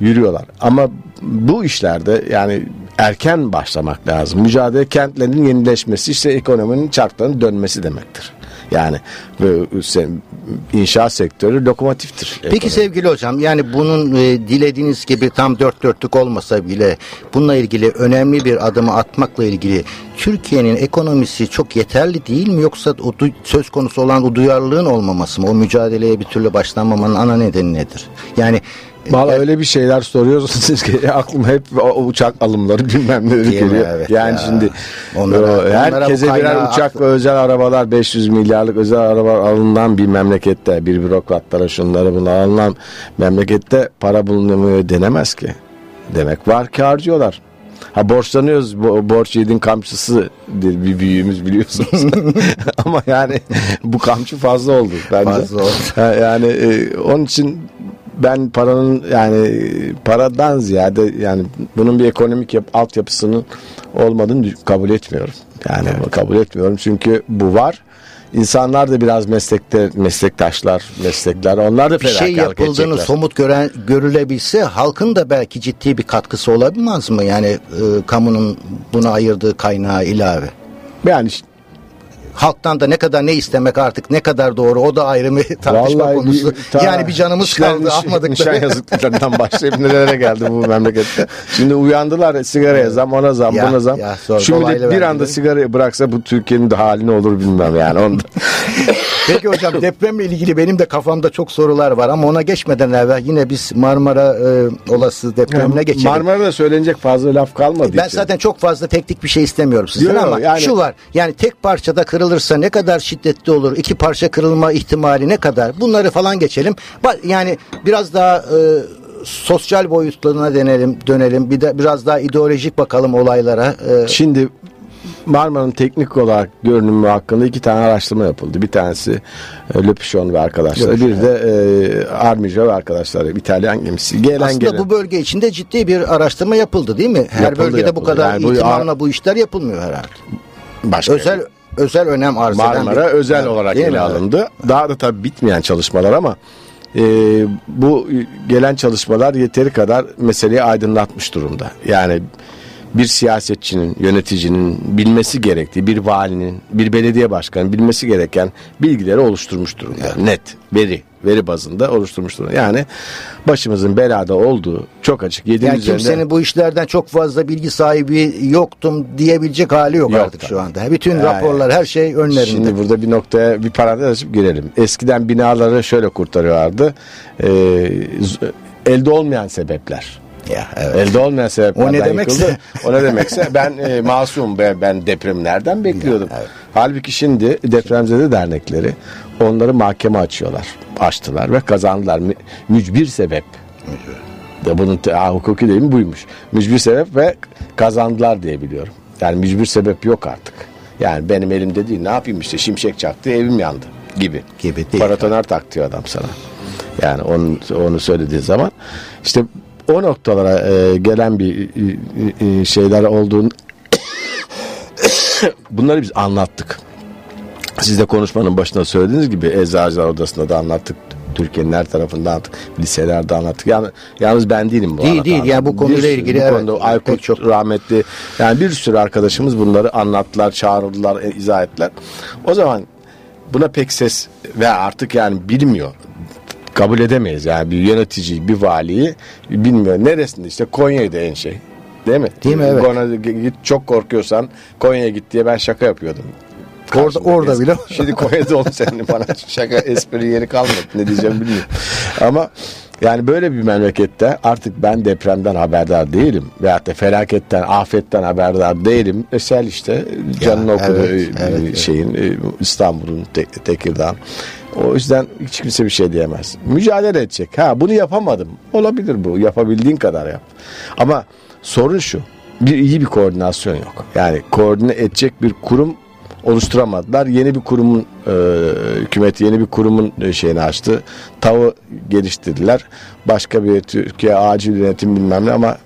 yürüyorlar. Ama bu işlerde yani erken başlamak lazım. Mücadele kentlerin yenileşmesi işte ekonominin çarklarının dönmesi demektir. Yani inşaat sektörü lokomotiftir. Peki Ekonomi. sevgili hocam yani bunun e, dilediğiniz gibi tam dört dörtlük olmasa bile bununla ilgili önemli bir adımı atmakla ilgili Türkiye'nin ekonomisi çok yeterli değil mi yoksa o söz konusu olan o duyarlılığın olmaması mı o mücadeleye bir türlü başlanmamanın ana nedeni nedir? Yani Valla öyle bir şeyler soruyorsunuz ki [laughs] aklıma hep o uçak alımları bilmem neleri geliyor. Evet yani ya. şimdi Onlara- o, herkese birer uçak aklı- ve özel arabalar 500 milyarlık özel araba alınan bir memlekette bir bürokratlara şunları bunu alınan memlekette para bulunamıyor denemez ki. Demek var ki harcıyorlar. Ha borçlanıyoruz. Bo- borç yiğidin kamçısı bir büyüğümüz biliyorsunuz. [laughs] Ama yani bu kamçı fazla oldu bence. Fazla oldu. Ha, yani e, onun için ben paranın yani paradan ziyade yani bunun bir ekonomik yap, altyapısının olmadığını kabul etmiyorum. Yani kabul etmiyorum çünkü bu var. İnsanlar da biraz meslekte meslektaşlar, meslekler onlar da Bir şey yapıldığını edecekler. somut gören görülebilse halkın da belki ciddi bir katkısı olabilmez mi? Yani e, kamunun buna ayırdığı kaynağı ilave. yani Halktan da ne kadar ne istemek artık ne kadar doğru o da ayrı bir [laughs] tartışma Vallahi konusu. bir- ta- yani bir canımız kaldı niş- almadık Nişan da. yazıklarından başlayıp nerelere geldi bu memlekette. Şimdi uyandılar sigaraya zam ona zam Ya, buna zam. ya, millet dolaylı bir anda sigarayı bıraksa bu Türkiye'nin de hali ne olur bilmem yani. Onda. [laughs] Peki hocam depremle ilgili benim de kafamda çok sorular var ama ona geçmeden evvel yine biz Marmara e, olası depremine geçelim. Marmara'da söylenecek fazla laf kalmadı. Ben için. zaten çok fazla teknik bir şey istemiyorum sizden Yok, ama yani- şu var. Yani tek parçada kırılırsa ne kadar şiddetli olur? iki parça kırılma ihtimali ne kadar? Bunları falan geçelim. Yani biraz daha e, sosyal boyutlarına denelim, dönelim. Bir de biraz daha ideolojik bakalım olaylara. E, Şimdi Marmara'nın teknik olarak görünümü hakkında iki tane araştırma yapıldı. Bir tanesi e, Le Pichon ve arkadaşları. Bir de e, Armijo ve arkadaşları. İtalyan gemisi. Gelen aslında gelen. bu bölge içinde ciddi bir araştırma yapıldı değil mi? Her Yapıldı, bölgede bu yapıldı. kadar Yani bu- ihtimamla bu işler yapılmıyor herhalde. Başka Özel özel önem arz eden Marmara bir- özel Evet, olarak ele alındı. Daha da tabii bitmeyen çalışmalar ama e, bu gelen çalışmalar yeteri kadar meseleyi aydınlatmış durumda. Yani bir siyasetçinin, yöneticinin bilmesi gerektiği, bir valinin, bir belediye başkanı bilmesi gereken bilgileri oluşturmuş durumda. Net, veri, veri bazında oluşturmuş durumda. Yani başımızın belada olduğu çok açık. Yediğimiz Yani üzerinde- kimsenin bu işlerden çok fazla bilgi sahibi yoktum diyebilecek hali yok, Yok artık tabii. şu anda. Bütün Yani- raporlar her şey önlerinde. Şimdi burada bir noktaya bir parantez açıp girelim. Eskiden binaları şöyle kurtarıyorlardı. Ee, elde olmayan sebepler. ya, evet. Elde olmayan sebeplerden O ne demekse? yıkıldı. [laughs] O ne demekse ben e, masum ben, ben depremi nereden bekliyordum. Halbuki şimdi depremzede dernekleri onları mahkeme açıyorlar. Açtılar ve kazandılar. Mü- mücbir sebep. De bunun te- ha, hukuki deyimi buymuş. Mücbir sebep ve kazandılar diye biliyorum. Yani mücbir sebep yok artık. Yani benim elimde değil. Ne yapayım işte şimşek çaktı evim yandı gibi. Gibi değil. Paratoner tak diyor adam sana. Yani onu, onu söylediği zaman işte o noktalara e, gelen bir e, e, şeyler olduğunu [coughs] bunları biz anlattık. Siz de konuşmanın başında söylediğiniz gibi Eczacılar Odası'nda da anlattık. Türkiye'nin her tarafında anlattık. Liselerde anlattık. Yani, yalnız ben değilim bu Değil, değil. Yani bu konuyla sürü- ilgili bu evet, konuda Aykut çok- rahmetli yani bir sürü arkadaşımız bunları anlattılar, çağırdılar, e, izah ettiler. O zaman buna pek ses ve artık yani bilmiyor. Kabul edemeyiz yani bir yöneticiyi, bir valiyi bilmiyor. Neresinde işte Konya'ydı en şey. Değil mi? Değil mi? Evet. Konya'ya git çok korkuyorsan Konya'ya git diye ben şaka yapıyordum. Orada- orada bile. [laughs] Şimdi Konya'da oldu senin bana şaka espri yeri kalmadı. Ne diyeceğim bilmiyorum. Ama yani böyle bir memlekette artık ben depremden haberdar değilim. Veyahut da felaketten, afetten haberdar değilim. Esel işte canını okudu evet, evet, şeyin e, İstanbul'un Tek- Tekirdağ. O yüzden hiç kimse bir şey diyemez. Mücadele edecek. Ha bunu yapamadım. Olabilir bu. Yapabildiğin kadar yap. Ama sorun şu. Bir iyi bir koordinasyon yok. Yani koordine edecek bir kurum oluşturamadılar. Yeni bir kurumun e, hükümet yeni bir kurumun e, şeyini açtı. Tavı geliştirdiler. Başka bir Türkiye acil yönetim bilmem ne ama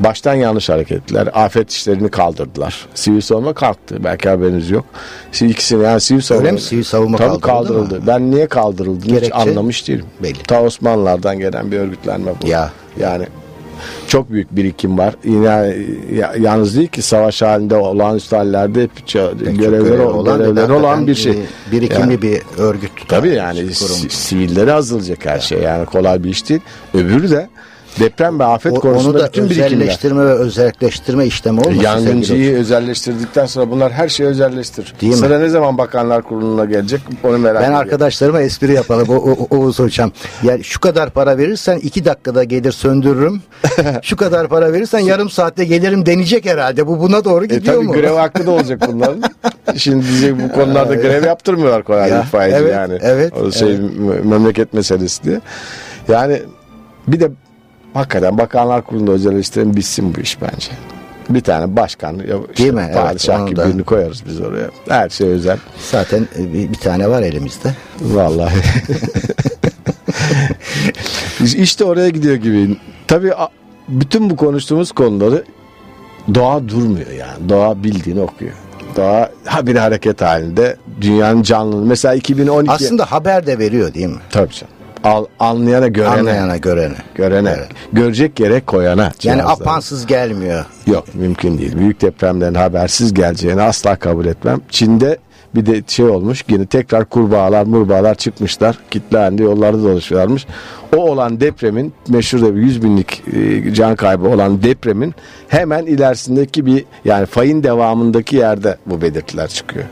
baştan yanlış hareket ettiler. Afet işlerini kaldırdılar. Sivil savunma kalktı. Belki haberiniz yok. Şimdi ikisini yani sivil savunma. mi? Sivil savunma Tabii kaldırıldı mı? kaldırıldı. Ben niye kaldırıldığını hiç Gerekçe? anlamış değilim. Belli. Ta Osmanlılardan gelen bir örgütlenme bu. Ya. Yani çok büyük birikim var. Yine ya- yalnız değil ki savaş halinde olağanüstü hallerde hep görevleri, görevi olan, görevleri olan bir şey. Birikimli Yani- bir örgüt. Tabii yani kurum. si- sivilleri hazırlayacak her şey. Yani kolay bir iş değil. Öbürü de deprem ve afet O- konusunda onu da bütün birikimler. özelleştirme ve özelleştirme işlemi olmasın? Yangıncıyı özelleştirdikten sonra bunlar her şeyi özelleştirir. Değil mi? Sıra ne zaman bakanlar kuruluna gelecek onu merak Ben ediyorum. arkadaşlarıma espri yapalım o, o, Oğuz hocam. Yani şu kadar para verirsen iki dakikada gelir söndürürüm. [laughs] şu kadar para verirsen yarım saatte gelirim deneyecek herhalde. Bu buna doğru E gidiyor tabii mu? grev hakkı da olacak bunların. [laughs] Şimdi diyecek bu konularda grev yaptırmıyorlar kolay Ya, itfaiyeci evet, yani. evet, o şey evet. me- memleket meselesi diye. Yani bir de hakikaten bakanlar kurulunda özelleştirelim bitsin bu iş bence. Bir tane başkan, ya işte Değil mi? Evet, padişah onu gibi da- birini koyarız biz oraya. Her şey özel. Zaten e, bir, bir tane var elimizde. Vallahi. [laughs] İşte oraya gidiyor gibi. Tabii a- bütün bu konuştuğumuz konuları doğa durmuyor yani. Doğa bildiğini okuyor. Doğa ha bir hareket halinde dünyanın canlılığı. Mesela 2012 Aslında haber de veriyor değil mi? tabii canım. Al, anlayana görene. Anlayana görene. Görene. Evet. Görecek yere koyana. Yani cihazları. apansız gelmiyor. Yok mümkün değil. Büyük depremlerin habersiz geleceğini asla kabul etmem. Çin'de bir de şey olmuş yine tekrar kurbağalar murbağalar çıkmışlar. Kitle halinde yollarda dolaşıyorlarmış. O olan depremin meşhur da bir 100 binlik e, can kaybı olan depremin hemen ilerisindeki bir yani fayın devamındaki yerde bu belirtiler çıkıyor.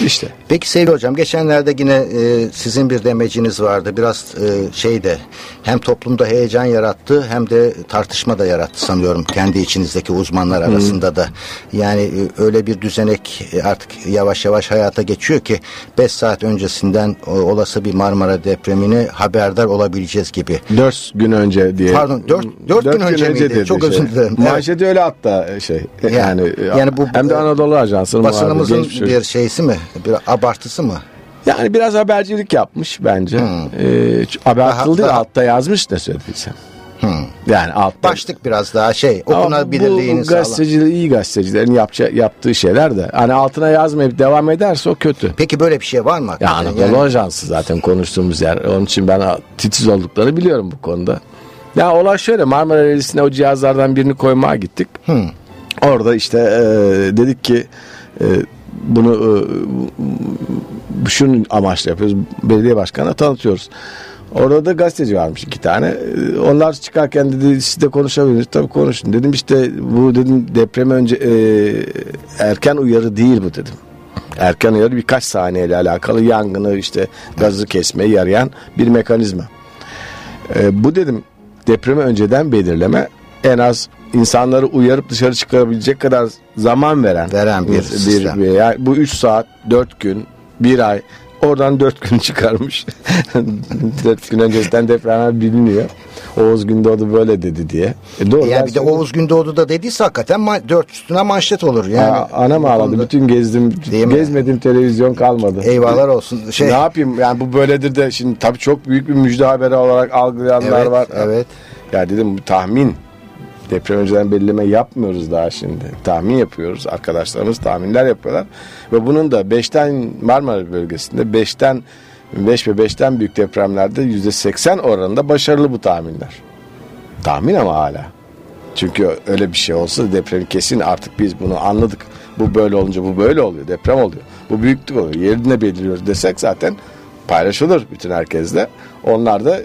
İşte. Peki sevgili hocam geçenlerde yine e, sizin bir demeciniz vardı. Biraz e, şeyde hem toplumda heyecan yarattı hem de tartışma da yarattı sanıyorum kendi içinizdeki uzmanlar arasında da. Yani e, öyle bir düzenek e, artık yavaş yavaş hayata geçiyor ki 5 saat öncesinden o, olası bir Marmara depremini haberdar olabileceğiz gibi. 4 gün önce diye. Pardon, dört- dört gün önce miydi? dedi Çok özür dilerim. Evet. Manşeti öyle hatta şey. Yani, yani bu- hem de Anadolu Ajansı'nın Basınımızın bir şeysi mi? Bir abartısı mı? Yani biraz habercilik yapmış bence. Ee, ç- abartılı değil Daha- altta yazmış ne söylediysem. Yani altta. Başlık biraz daha şey okunabilirliğini bu sağlam. gazeteciler, iyi gazetecilerin yapacağı, yaptığı şeyler de hani altına yazmayıp devam ederse o kötü. Peki böyle bir şey var mı? Ya? Anadolu Yani- Ajansı zaten konuştuğumuz yer. Onun için ben titiz olduklarını biliyorum bu konuda. Ya olay şöyle Marmara Relisi'ne o cihazlardan birini koymaya gittik. Orada işte e, dedik ki e, bunu e, şunun amaçla yapıyoruz. Belediye başkanına tanıtıyoruz. Orada da gazeteci varmış iki tane. E, Onlar çıkarken dedi siz de konuşabilirsiniz. Tabii konuşun. Dedim işte bu dedim deprem önce e, erken uyarı değil bu dedim. Erken uyarı birkaç saniyeyle alakalı yangını işte gazı kesmeye yarayan bir mekanizma. E, bu dedim depremi önceden belirleme en az insanları uyarıp dışarı çıkarabilecek kadar zaman veren Veren bir sistem. yani bu 3 saat 4 gün 1 ay oradan 4 gün [laughs] çıkarmış [laughs] 4 gün öncesinden depremler biliniyor Oğuz Gündoğdu böyle dedi diye e doğru Yani bir de. Oğuz Gündoğdu da dediyse hakikaten dört üstüne manşet olur. Yani Aa, anam ağladı konuda bütün gezdim Değil mi? gezmedim televizyon kalmadı Eyvallah olsun. Şey, ne yapayım yani bu böyledir de şimdi tabii çok büyük bir müjde haberi olarak algılayanlar Evet, var. evet. Ya dedim tahmin. Deprem önceden belirleme yapmıyoruz daha şimdi. Tahmin yapıyoruz. Arkadaşlarımız tahminler yapıyorlar. Ve bunun da 5'ten Marmara bölgesinde 5'ten 5 ve 5'ten büyük depremlerde %80 oranında başarılı bu tahminler. Tahmin ama hala. Çünkü öyle bir şey olsa deprem kesin artık biz bunu anladık. Bu böyle olunca bu böyle oluyor. Deprem oluyor. Bu büyüklük oluyor. Yerini belirliyoruz desek zaten paylaşılır bütün herkesle. Onlar da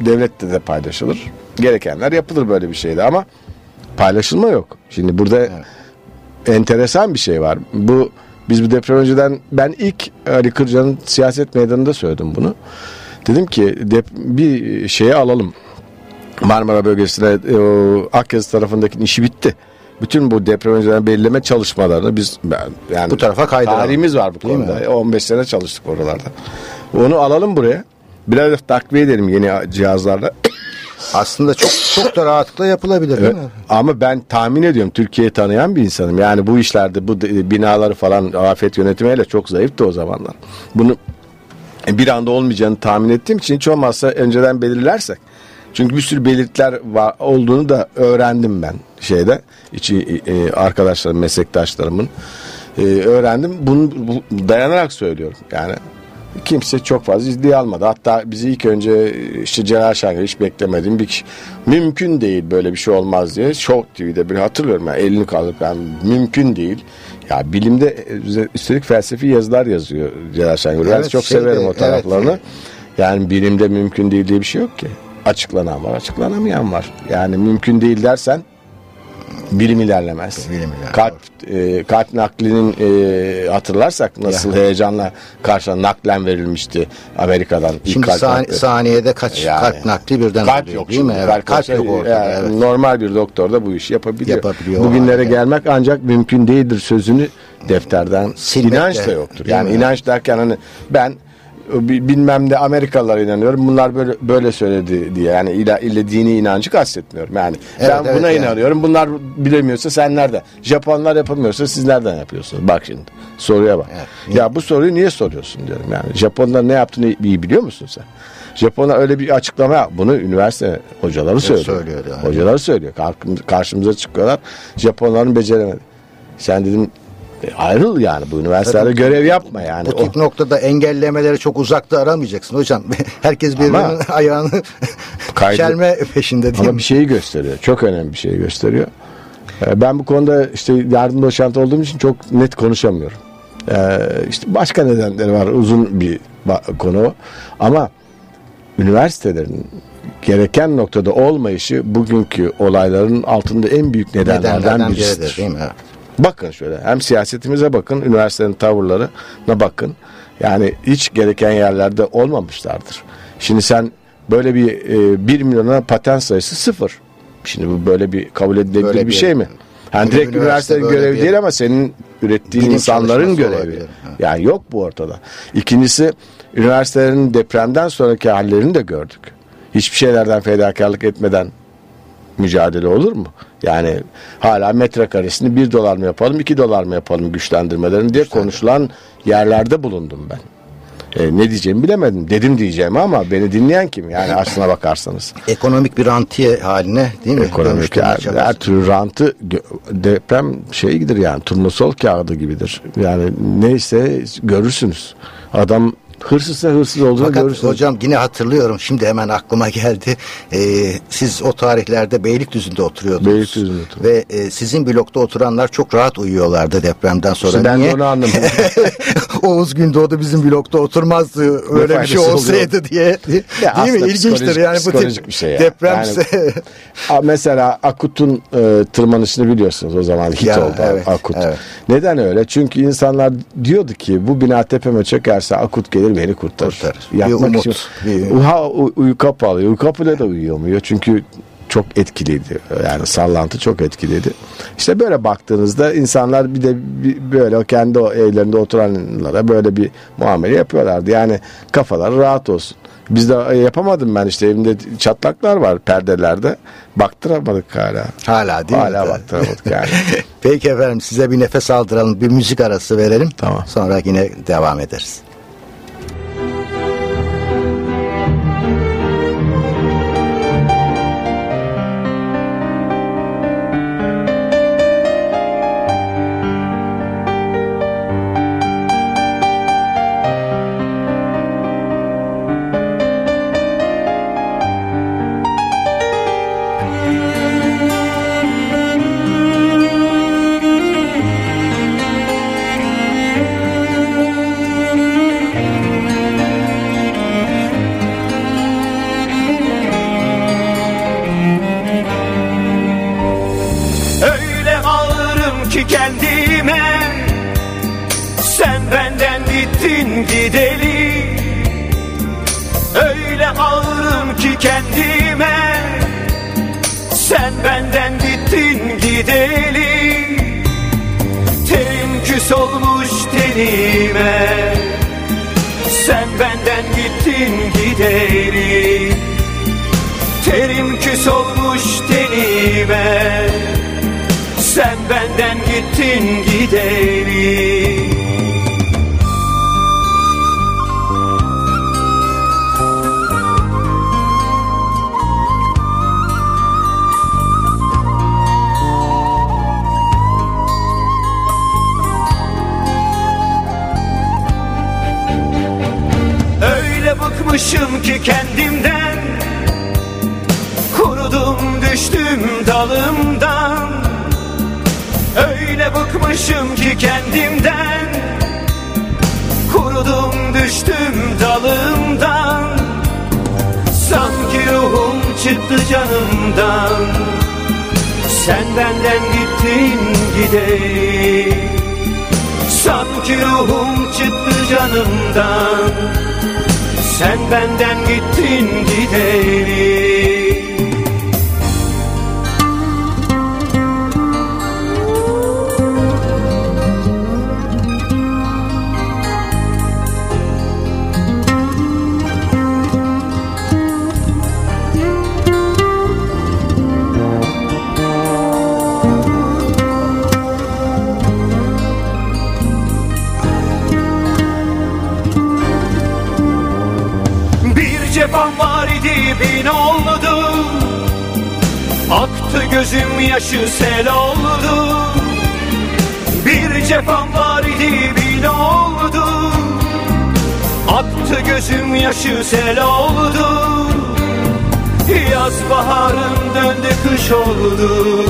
devlette de paylaşılır. Gerekenler yapılır böyle bir şeyde ama paylaşılma yok. Şimdi burada enteresan bir şey var. Bu biz bu deprem önceden ben ilk Ali Kırca'nın siyaset meydanında söyledim bunu. Dedim ki dep- bir şeye alalım. Marmara bölgesine e, o Akyazı tarafındaki işi bitti. Bütün bu deprem önceden belirleme çalışmalarını biz yani Bu tarafa kaydıralım. Tarihimiz var bu konuda. 15 sene çalıştık oralarda. Onu alalım buraya. Biraz takviye edelim yeni cihazlarla. aslında çok çok da rahatlıkla yapılabilir değil mi? Ama ben tahmin ediyorum Türkiye'yi tanıyan bir insanım. Yani bu işlerde bu de- binaları falan afet yönetimiyle çok zayıftı o zamanlar. Bunu bir anda olmayacağını tahmin ettiğim için hiç olmazsa önceden belirlersek. Çünkü bir sürü belirtiler var, olduğunu da öğrendim ben şeyde. içi e, arkadaşlarım, meslektaşlarımın e, öğrendim. Bunu bu- dayanarak söylüyorum. Yani kimse çok fazla ciddiye almadı. Hatta bizi ilk önce işte Celal Şengör hiç beklemediğim bir kişi. Mümkün değil böyle bir şey olmaz diye. Show TV'de bir hatırlıyorum yani elini kaldırıp yani mümkün değil. Ya bilimde e, üstelik felsefi yazılar yazıyor Celal Şengör. ben Evet, çok şeyde, severim o evet. taraflarını. Yani bilimde mümkün değil diye bir şey yok ki. Açıklanan var, açıklanamayan var. Yani mümkün değil dersen bilim ilerlemez. Bilim ilerlemez. Kalp e, kalp naklinin e, hatırlarsak nasıl heyecanla karşı naklen verilmişti Amerika'dan. Şimdi kalp sani- nakli. saniyede kaç Yani. kalp nakli birden Kalp oluyor yok değil mi? Evet, kalp, olsa, yok ortada. yani evet. Normal bir doktor da bu işi yapabiliyor. Yapabiliyor, Bugünlere aynen. gelmek ancak mümkün değildir sözünü defterden Silmek inanç de, da yoktur. Yani mi? inanç derken hani ben bilmem de Amerikalılara inanıyorum. Bunlar böyle böyle söyledi diye. Yani illa, illa dini inancı kastetmiyorum. Yani Evet, ben evet, buna yani. inanıyorum. Bunlar bilemiyorsa sen nereden? Japonlar yapamıyorsa siz nereden yapıyorsunuz? Bak şimdi soruya bak. Ya bu soruyu niye soruyorsun diyorum yani. Japonlar ne yaptığını iyi biliyor musun sen? Japonlar öyle bir açıklama yap. Bunu üniversite hocaları söylüyor. söylüyor yani. Hocaları söylüyor. Karşımıza çıkıyorlar. Japonların beceremedi. Sen dedim e, ayrıl yani bu üniversitelerde Tabii. görev yapma yani. Bu tip noktada engellemeleri çok uzakta aramayacaksın hocam. [laughs] Herkes birbirinin Ama- [laughs] ayağını Kaydı- çelme peşinde değil Ama mi? bir şeyi gösteriyor. Çok önemli bir şey gösteriyor. Ee, Ben bu konuda işte yardım doçent olduğum için çok net konuşamıyorum. Ee, işte başka nedenleri var. Uzun bir konu o. Ama üniversitelerin gereken noktada olmayışı bugünkü olayların altında en büyük nedenlerden, Nedenlerden birisidir. biridir değil mi? Bakın şöyle hem siyasetimize bakın, üniversitenin tavırlarına bakın. Yani hiç gereken yerlerde olmamışlardır. Şimdi sen böyle bir e, 1 milyona patent sayısı sıfır. Şimdi bu böyle bir kabul edilebilir Böyle bir, bir- şey mi? Yani direkt üniversite üniversitenin böyle görevi değil ama senin ürettiğin bilim insanların görevi. olabilir. Yani yok bu ortada. İkincisi üniversitelerin depremden sonraki hallerini de gördük. Hiçbir şeylerden fedakarlık etmeden mücadele olur mu? Yani hala metrekaresini bir dolar mı yapalım, iki dolar mı yapalım güçlendirmelerini diye konuşulan yerlerde bulundum ben. E, ne diyeceğimi bilemedim. Dedim diyeceğim ama beni dinleyen kim? Yani aslına bakarsanız. Ekonomik bir rantiye haline değil mi? Ekonomik her, her türlü rantı deprem şeyidir yani turnusol kağıdı gibidir. Yani neyse görürsünüz. Adam hırsızsa hırsız olduğunu Fakat görürsünüz. hocam yine hatırlıyorum. Şimdi hemen aklıma geldi. Ee, siz o tarihlerde Beylikdüzü'nde oturuyordunuz. Beylikdüzü'nde oturuyorum. Ve e, sizin blokta oturanlar çok rahat uyuyorlardı depremden sonra. İşte ben de onu anlamadım. [laughs] Oğuz Gündoğdu bizim blokta oturmazdı. Öyle bir şey faydası olsaydı diye. Ya Değil mi? İlginçtir yani bu tip bir şey ya. deprem Yani- [laughs] Mesela Akut'un e, tırmanışını biliyorsunuz o zaman hit Ya, oldu evet, Akut. evet. Neden öyle? Çünkü insanlar diyordu ki bu bina tepeme çökerse Akut gelir beni kurtarır. Kurtarır. Bir umut, için- bir- Uha, uyku kapalı. Uyku da uyuyamıyor. Çünkü çok etkiliydi. Yani sallantı çok etkiliydi. İşte böyle baktığınızda insanlar bir de böyle kendi o evlerinde oturanlara böyle bir muamele yapıyorlardı. Yani kafaları rahat olsun. Biz de yapamadım ben işte evimde çatlaklar var perdelerde. Baktıramadık hala. Hala değil mi? Hala baktıramadık yani. [laughs] Peki efendim size bir nefes aldıralım. Bir müzik arası verelim. Tamam. Sonra yine devam ederiz. Aktı gözüm yaşı sel oldu. Bir cefam var idi bin oldu. Aktı gözüm yaşı sel oldu. Yaz baharım döndü kış oldu.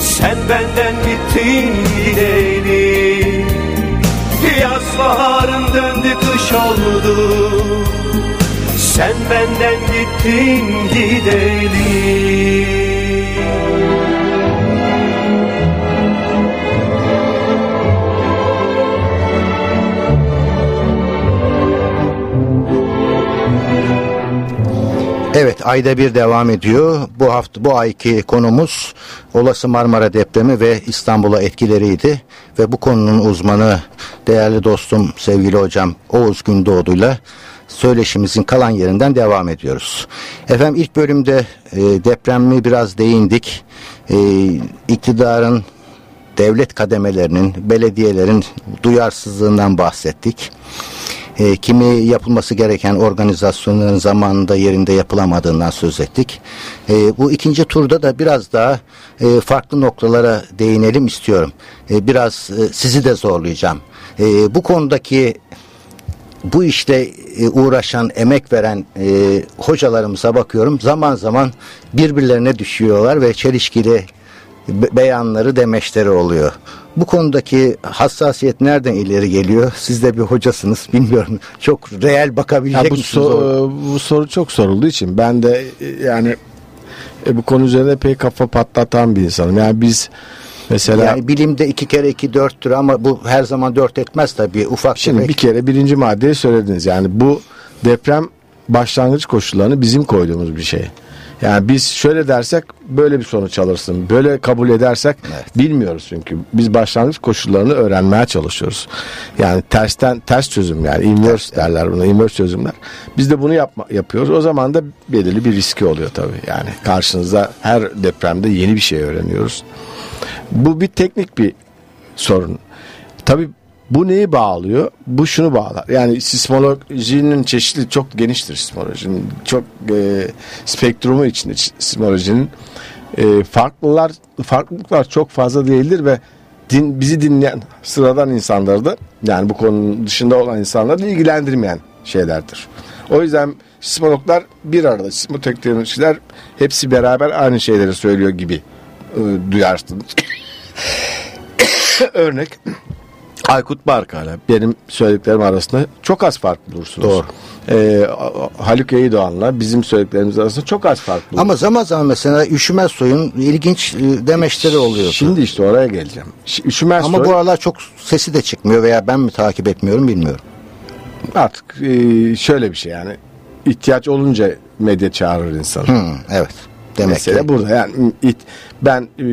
Sen benden gittin gideyli Yaz baharım döndü kış oldu Sen benden gittin gideyli Evet ayda bir devam ediyor. Bu hafta bu ayki konumuz olası Marmara depremi ve İstanbul'a etkileriydi. Ve bu konunun uzmanı değerli dostum sevgili hocam Oğuz Gündoğdu'yla söyleşimizin kalan yerinden devam ediyoruz. Efendim ilk bölümde e, depremi biraz değindik. E, iktidarın devlet kademelerinin, belediyelerin duyarsızlığından bahsettik. E, kimi yapılması gereken organizasyonların zamanında yerinde yapılamadığından söz ettik. E, bu ikinci turda da biraz daha e, farklı noktalara değinelim istiyorum. E, biraz e, sizi de zorlayacağım. E, bu konudaki bu işte e, uğraşan, emek veren e, hocalarımıza bakıyorum. Zaman zaman birbirlerine düşüyorlar ve çelişkili be- beyanları demeçleri oluyor. Bu konudaki hassasiyet nereden ileri geliyor? Siz de bir hocasınız. Bilmiyorum. Çok reel bakabilecek Ya bu, misiniz? so- o- bu soru çok sorulduğu için ben de e, yani e, bu konu üzerinde pek kafa patlatan bir insanım. Yani biz mesela Yani bilimde iki kere iki dörttür ama bu her zaman dört etmez tabii. Ufak şimdi tefek. bir kere birinci maddeyi söylediniz. Yani bu deprem başlangıç koşullarını bizim koyduğumuz bir şey. Yani biz şöyle dersek böyle bir sonuç alırsın. Böyle kabul edersek bilmiyoruz çünkü. Biz başlangıç koşullarını öğrenmeye çalışıyoruz. Yani tersten ters çözüm yani inverse derler buna inverse çözümler. Biz de bunu yapma, yapıyoruz. O zaman da belirli bir riski oluyor tabii. Yani karşınızda her depremde yeni bir şey öğreniyoruz. Bu bir teknik bir sorun. Tabii bu neyi bağlıyor? Bu şunu bağlar. Yani sismolojinin çeşitli çok geniştir sismolojinin. Çok e, spektrumu içinde sismolojinin. E, farklılar farklılıklar çok fazla değildir ve din, bizi dinleyen sıradan insanları da yani bu konunun dışında olan insanları da ilgilendirmeyen şeylerdir. O yüzden sismologlar bir arada sismoteknolojistler hepsi beraber aynı şeyleri söylüyor gibi e, duyarsınız. [coughs] Örnek Aykut Barkala benim söylediklerim arasında çok az fark bulursunuz. Doğru. Ee, Haluk Eydoğan'la bizim söylediklerimiz arasında çok az fark bulursunuz. Ama zaman zaman mesela üşümez soyun ilginç e, demeçleri oluyor. Şimdi işte oraya geleceğim. Üşümez Ama Soy bu aralar çok sesi de çıkmıyor veya ben mi takip etmiyorum bilmiyorum. artık e, şöyle bir şey yani ihtiyaç olunca medya çağırır insanı. Hı, evet. Demek Mesele ki. burada yani it, ben e,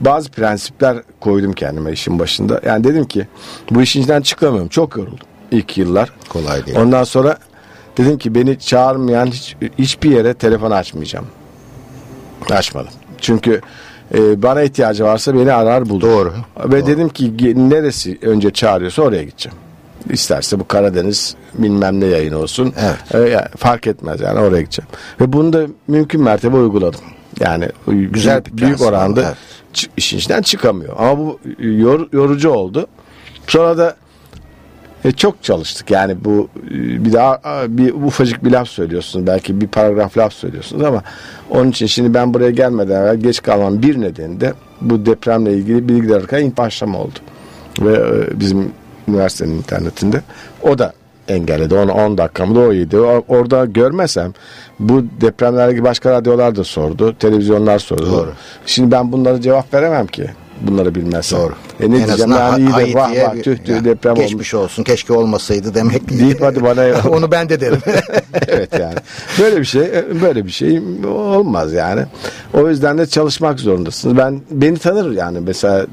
bazı prensipler koydum kendime işin başında. Yani dedim ki bu işin içinden çıkamıyorum. Çok yoruldum ilk yıllar. Kolay değil. Ondan sonra dedim ki beni çağırmayan hiç, hiçbir yere telefon açmayacağım. Açmadım. Çünkü e, bana ihtiyacı varsa beni arar bulur. Doğru. Ve dedim ki neresi önce çağırıyorsa oraya gideceğim. İsterse bu Karadeniz bilmem ne yayın olsun. Evet. E, fark etmez yani oraya gideceğim. Ve bunu da mümkün mertebe uyguladım. Yani Güzel bir büyük oranda evet. işin içinden çıkamıyor. Ama bu yor- yorucu oldu. Sonra da e, çok çalıştık. Yani bu e, bir daha bir ufacık bir laf söylüyorsunuz. Belki bir paragraf laf söylüyorsunuz ama onun için şimdi ben buraya gelmeden evvel geç kalmam bir nedeni de bu depremle ilgili bilgiler ilk başlama oldu. Ve e, bizim üniversitenin internetinde o da engelledi. Onu 10 dakikamı da o yedi. Orada görmesem bu depremlerle ilgili başka radyolar da sordu. Televizyonlar sordu. Doğru. Şimdi ben bunlara cevap veremem ki. Bunları bilmezsem. Doğru. E ne En diyeceğim azından yani iyi de vah vah tüh tüh deprem olmuş. Geçmiş olsun keşke olmasaydı demek. Deyip hadi bana- [laughs] Onu ben de derim. [laughs] evet yani. Böyle bir şey böyle bir şey olmaz yani. O yüzden de çalışmak zorundasınız. Ben beni tanır yani mesela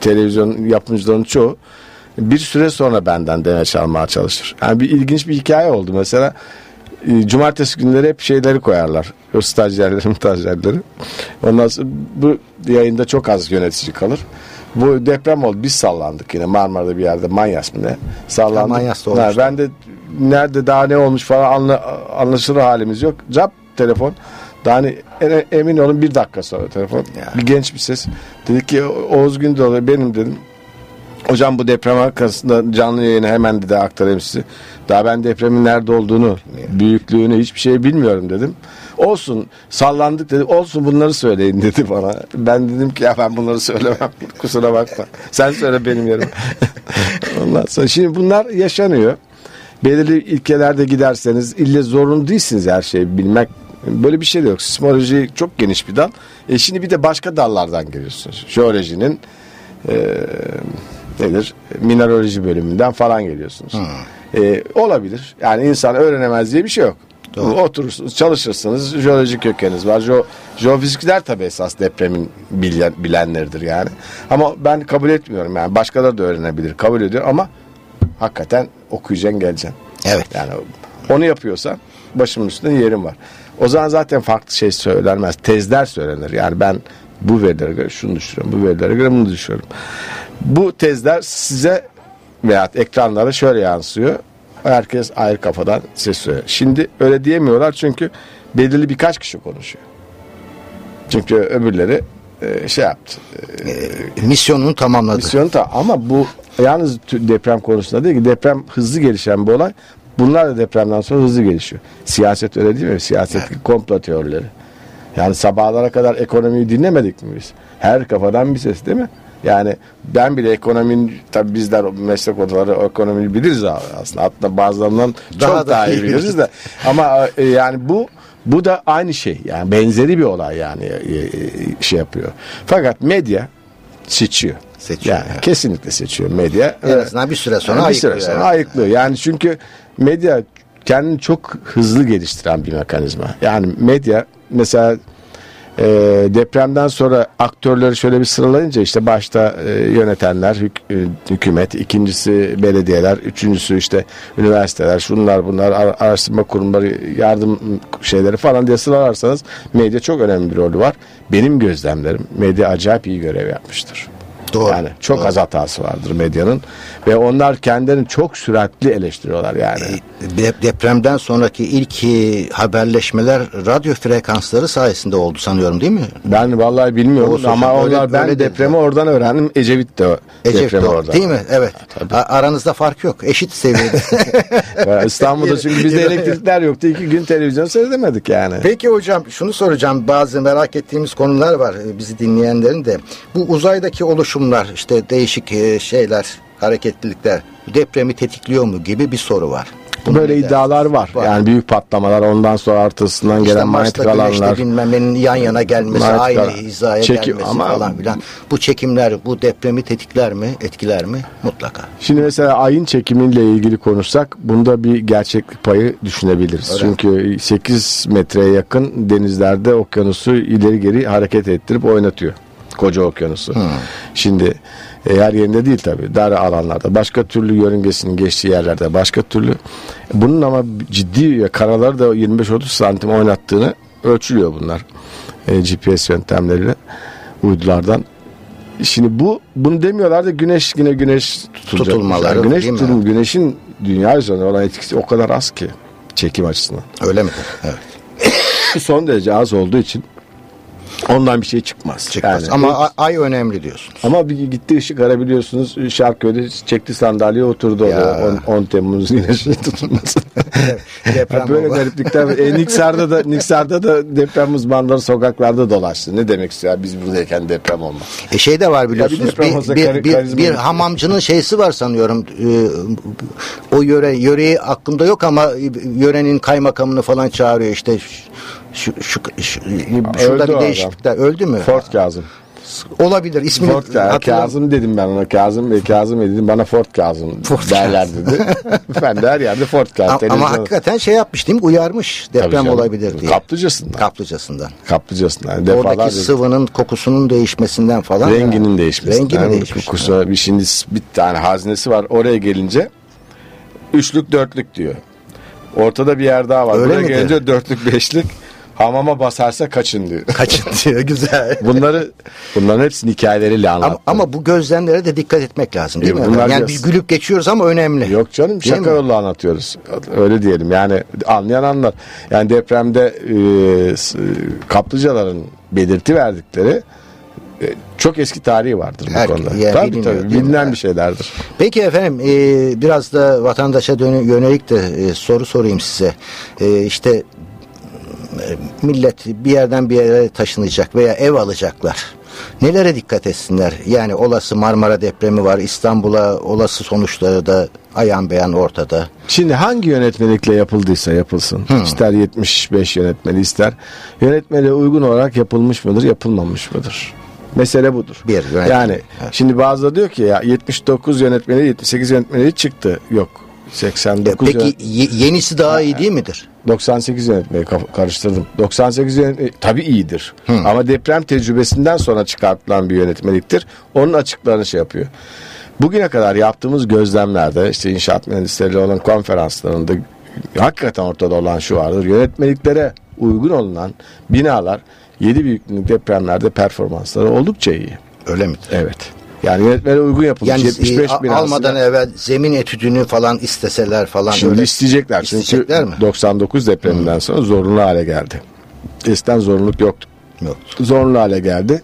televizyon yapımcılarının çoğu bir süre sonra benden demeç almaya çalışır. Yani bir ilginç bir hikaye oldu mesela. e, Cumartesi günleri hep şeyleri koyarlar. O stajyerleri, [laughs] stajyerleri. Ondan sonra bu yayında çok az yönetici kalır. Bu deprem oldu. Biz sallandık yine Marmara'da bir yerde. Manyas mı ne? Sallandık. Ha, Manyas'ta Ha, olmuştu. ben de nerede daha ne olmuş falan anla, anlaşılır halimiz yok. Cap telefon. Daha hani emin olun bir dakika sonra telefon. Bir genç bir ses. Dedi ki Oğuz Gündoğdu benim dedim. Hocam bu deprem arkasında canlı yayını hemen de aktarayım size. Daha ben depremin nerede olduğunu, büyüklüğünü hiçbir şey bilmiyorum dedim. Olsun sallandık dedi. Olsun bunları söyleyin dedi bana. Ben dedim ki ya ben bunları söylemem. [laughs] Kusura bakma. Sen söyle benim yerime. [laughs] Ondan sonra şimdi bunlar yaşanıyor. Belirli ilkelerde giderseniz ille zorunlu değilsiniz her şeyi bilmek. Böyle bir şey de yok. Sismoloji çok geniş bir dal. E şimdi bir de başka dallardan geliyorsunuz. Jeolojinin e, nedir? Mineraloji bölümünden falan geliyorsunuz. E, olabilir. Yani insan öğrenemez diye bir şey yok. Oturursunuz, çalışırsınız. Jeoloji kökeniniz var. Jo, jeofizikler tabii esas depremin bilen, bilenleridir yani. Ama ben kabul etmiyorum. Yani başkaları da öğrenebilir. Kabul ediyor ama hakikaten okuyacaksın geleceksin. Evet. Yani onu yapıyorsan başımın üstünde yerim var. O zaman zaten farklı şey söylenmez. Tezler söylenir. Yani ben bu verilere göre şunu düşünüyorum. Bu verilere göre bunu düşünüyorum. Bu tezler size veya ekranlara şöyle yansıyor. Herkes ayrı kafadan ses söylüyor. Şimdi öyle diyemiyorlar çünkü belirli birkaç kişi konuşuyor. Çünkü öbürleri e, şey yaptı. E, misyonunu tamamladı. Misyonu da ama bu yalnız deprem konusunda değil ki deprem hızlı gelişen bir olay. Bunlar da depremden sonra hızlı gelişiyor. Siyaset öyle değil mi? Siyaset komplo teorileri. Yani sabahlara kadar ekonomiyi dinlemedik mi biz? Her kafadan bir ses değil mi? Yani ben bile ekonominin tabii bizler meslek odaları ekonomiyi biliriz aslında. Hatta bazılarından Daha çok da daha iyi biliriz de. Ama e, yani bu bu da aynı şey. Yani benzeri bir olay yani e, e, şey yapıyor. Fakat medya seçiyor. Seçiyor, Yani evet. kesinlikle seçiyor medya. En azından bir süre sonra Yani bir süre ayıklıyor, sonra evet. ayıklıyor. Yani çünkü medya kendini çok hızlı geliştiren bir mekanizma. Yani medya mesela e, depremden sonra aktörleri şöyle bir sıralayınca işte başta e, yönetenler, hük- e, hükümet, ikincisi belediyeler, üçüncüsü işte üniversiteler, şunlar bunlar, ar- araştırma kurumları, yardım şeyleri falan diye sıralarsanız medya çok önemli bir rolü var. Benim gözlemlerim medya acayip iyi görev yapmıştır. Doğru. Yani çok az hatası vardır medyanın ve onlar kendilerini çok süratli eleştiriyorlar yani. De- depremden sonraki ilk e, haberleşmeler radyo frekansları sayesinde oldu sanıyorum değil mi? Ben vallahi bilmiyorum Olsun ama öyle- onlar ben öyle depremi dediler. oradan öğrendim. Ecevit de Ecevit depremi de oradan. değil mi? Evet. A- aranızda fark yok. Eşit seviyede. [laughs] İstanbul'da [laughs] çünkü bizde elektrikler yoktu. iki gün televizyon seyredemedik yani. Peki hocam şunu soracağım. Bazı merak ettiğimiz konular var e, bizi dinleyenlerin de. Bu uzaydaki oluşumlar işte değişik e, şeyler, hareketlilikler depremi tetikliyor mu gibi bir soru var. Bunu Böyle iddialar var. Var. Yani büyük patlamalar ondan sonra artısından İşte gelen manyetik alanlar. bilmem nenin yan yana gelmesi, aynı hizaya Çekim- gelmesi ama- falan filan. Bu çekimler bu depremi tetikler mi, etkiler mi? Mutlaka. Şimdi mesela ayın çekimiyle ilgili konuşsak bunda bir gerçeklik payı düşünebiliriz. Öyle. Çünkü 8 metreye yakın denizlerde okyanusu ileri geri hareket ettirip oynatıyor. Koca okyanusu. Şimdi e, her yerinde değil tabii. Dar alanlarda. Başka türlü yörüngesinin geçtiği yerlerde başka türlü. Bunun ama ciddi karaları da 25-30 santim oynattığını ölçülüyor bunlar. E, GPS yöntemleriyle uydulardan. Şimdi bu bunu demiyorlar da güneş yine güneş tutulacak. Tutulmaları, Yani güneş mi? tutun- güneşin dünya üzerine olan etkisi o kadar az ki çekim açısından. Öyle midir? Evet. [coughs] Son derece az olduğu için ondan bir şey çıkmaz. Çıkmaz. Yani- Ama a- ay önemli diyorsun. ama bir gitti ışık ara biliyorsunuz Şarköy'de çekti sandalye oturdu Ya. orada 10, 10 Temmuz güneşi [laughs] tutulması. Deprem böyle gariplikler. E, Niksar'da da Niksar'da da deprem uzmanları sokaklarda dolaştı. Ne demek istiyor? Biz buradayken deprem olmaz. E şey de var biliyorsunuz. Ya bir bir, bir, bir, karizma bir olur. hamamcının şeysi var sanıyorum. Ee, o yöre yöreyi aklımda yok ama yörenin kaymakamını falan çağırıyor işte şu, şu, şu- şurada Öldü bir değişiklikler öldü mü? Fort Kazım. Olabilir. İsmini Fort Kazım. hatırlam- Kazım dedim ben ona. Kazım Bey Kazım dedim. Bana Fort Kazım Fort derler dedi. [laughs] ben de her yerde Fort Kazım. Ama, ama hakikaten şey yapmış değil mi? Uyarmış deprem olabilir diye. Kaplıcasından. Kaplıcasından. Kaplıcasından. Yani Oradaki defalarca- sıvının kokusunun değişmesinden falan. Renginin değişmesi. Rengi mi Yani değişmiş? Kokusu, bir şimdi bir tane haznesi var. Oraya gelince üçlük dörtlük diyor. Ortada bir yer daha var. Öyle Buraya midir? gelince dörtlük beşlik. Hamama basarsa kaçın diyor. [laughs] Kaçın diyor güzel. Bunları bunların hepsini hikayeleriyle anlattı. Ama, ama bu gözlemlere de dikkat etmek lazım değil Yok, mi? bunlar Yani biz gülüp geçiyoruz ama önemli. Yok canım Değil şaka mi? yolla anlatıyoruz. Öyle diyelim yani anlayan anlar. Yani depremde e, s- kaplıcaların belirti verdikleri e, çok eski tarihi vardır bu Her- konuda. yani tabii biliniyor, tabii bilinen Evet. bir şeylerdir. Peki efendim e, biraz da vatandaşa dönü- yönelik de e, soru sorayım size. E, işte e, millet bir yerden bir yere taşınacak veya ev alacaklar. Nelere dikkat etsinler? Yani olası Marmara depremi var. İstanbul'a olası sonuçları da ayan beyan ortada. Şimdi hangi yönetmelikle yapıldıysa yapılsın. İster 75 yönetmeli ister. Yönetmeliğe uygun olarak yapılmış mıdır yapılmamış mıdır? Mesele budur. Bir yönetmelik, Yani evet. şimdi bazıları diyor ki ya 79 yönetmeliği 78 yönetmeliği çıktı. Yok. 89 E, Peki yönet- ye- yenisi daha iyi değil midir? 98 yönetmeyi karıştırdım. 98 yönetmeliği tabii iyidir. Ama deprem tecrübesinden sonra çıkartılan bir yönetmeliktir. Onun açıklarını şey yapıyor. Bugüne kadar yaptığımız gözlemlerde işte inşaat mühendisleriyle olan konferanslarında hakikaten ortada olan şu vardır. Yönetmeliklere uygun olunan binalar 7 büyüklük depremlerde performansları oldukça iyi. Öyle mi? Evet. Yani yönetmeliğe uygun yapılmış Yani 75 e, almadan evvel zemin etüdünü falan isteseler falan Şimdi öyle isteyecekler. isteyecekler Çünkü mi? 99 depreminden sonra zorunlu hale geldi. Eskiden zorunluluk yoktu. Yok. Zorunlu hale geldi.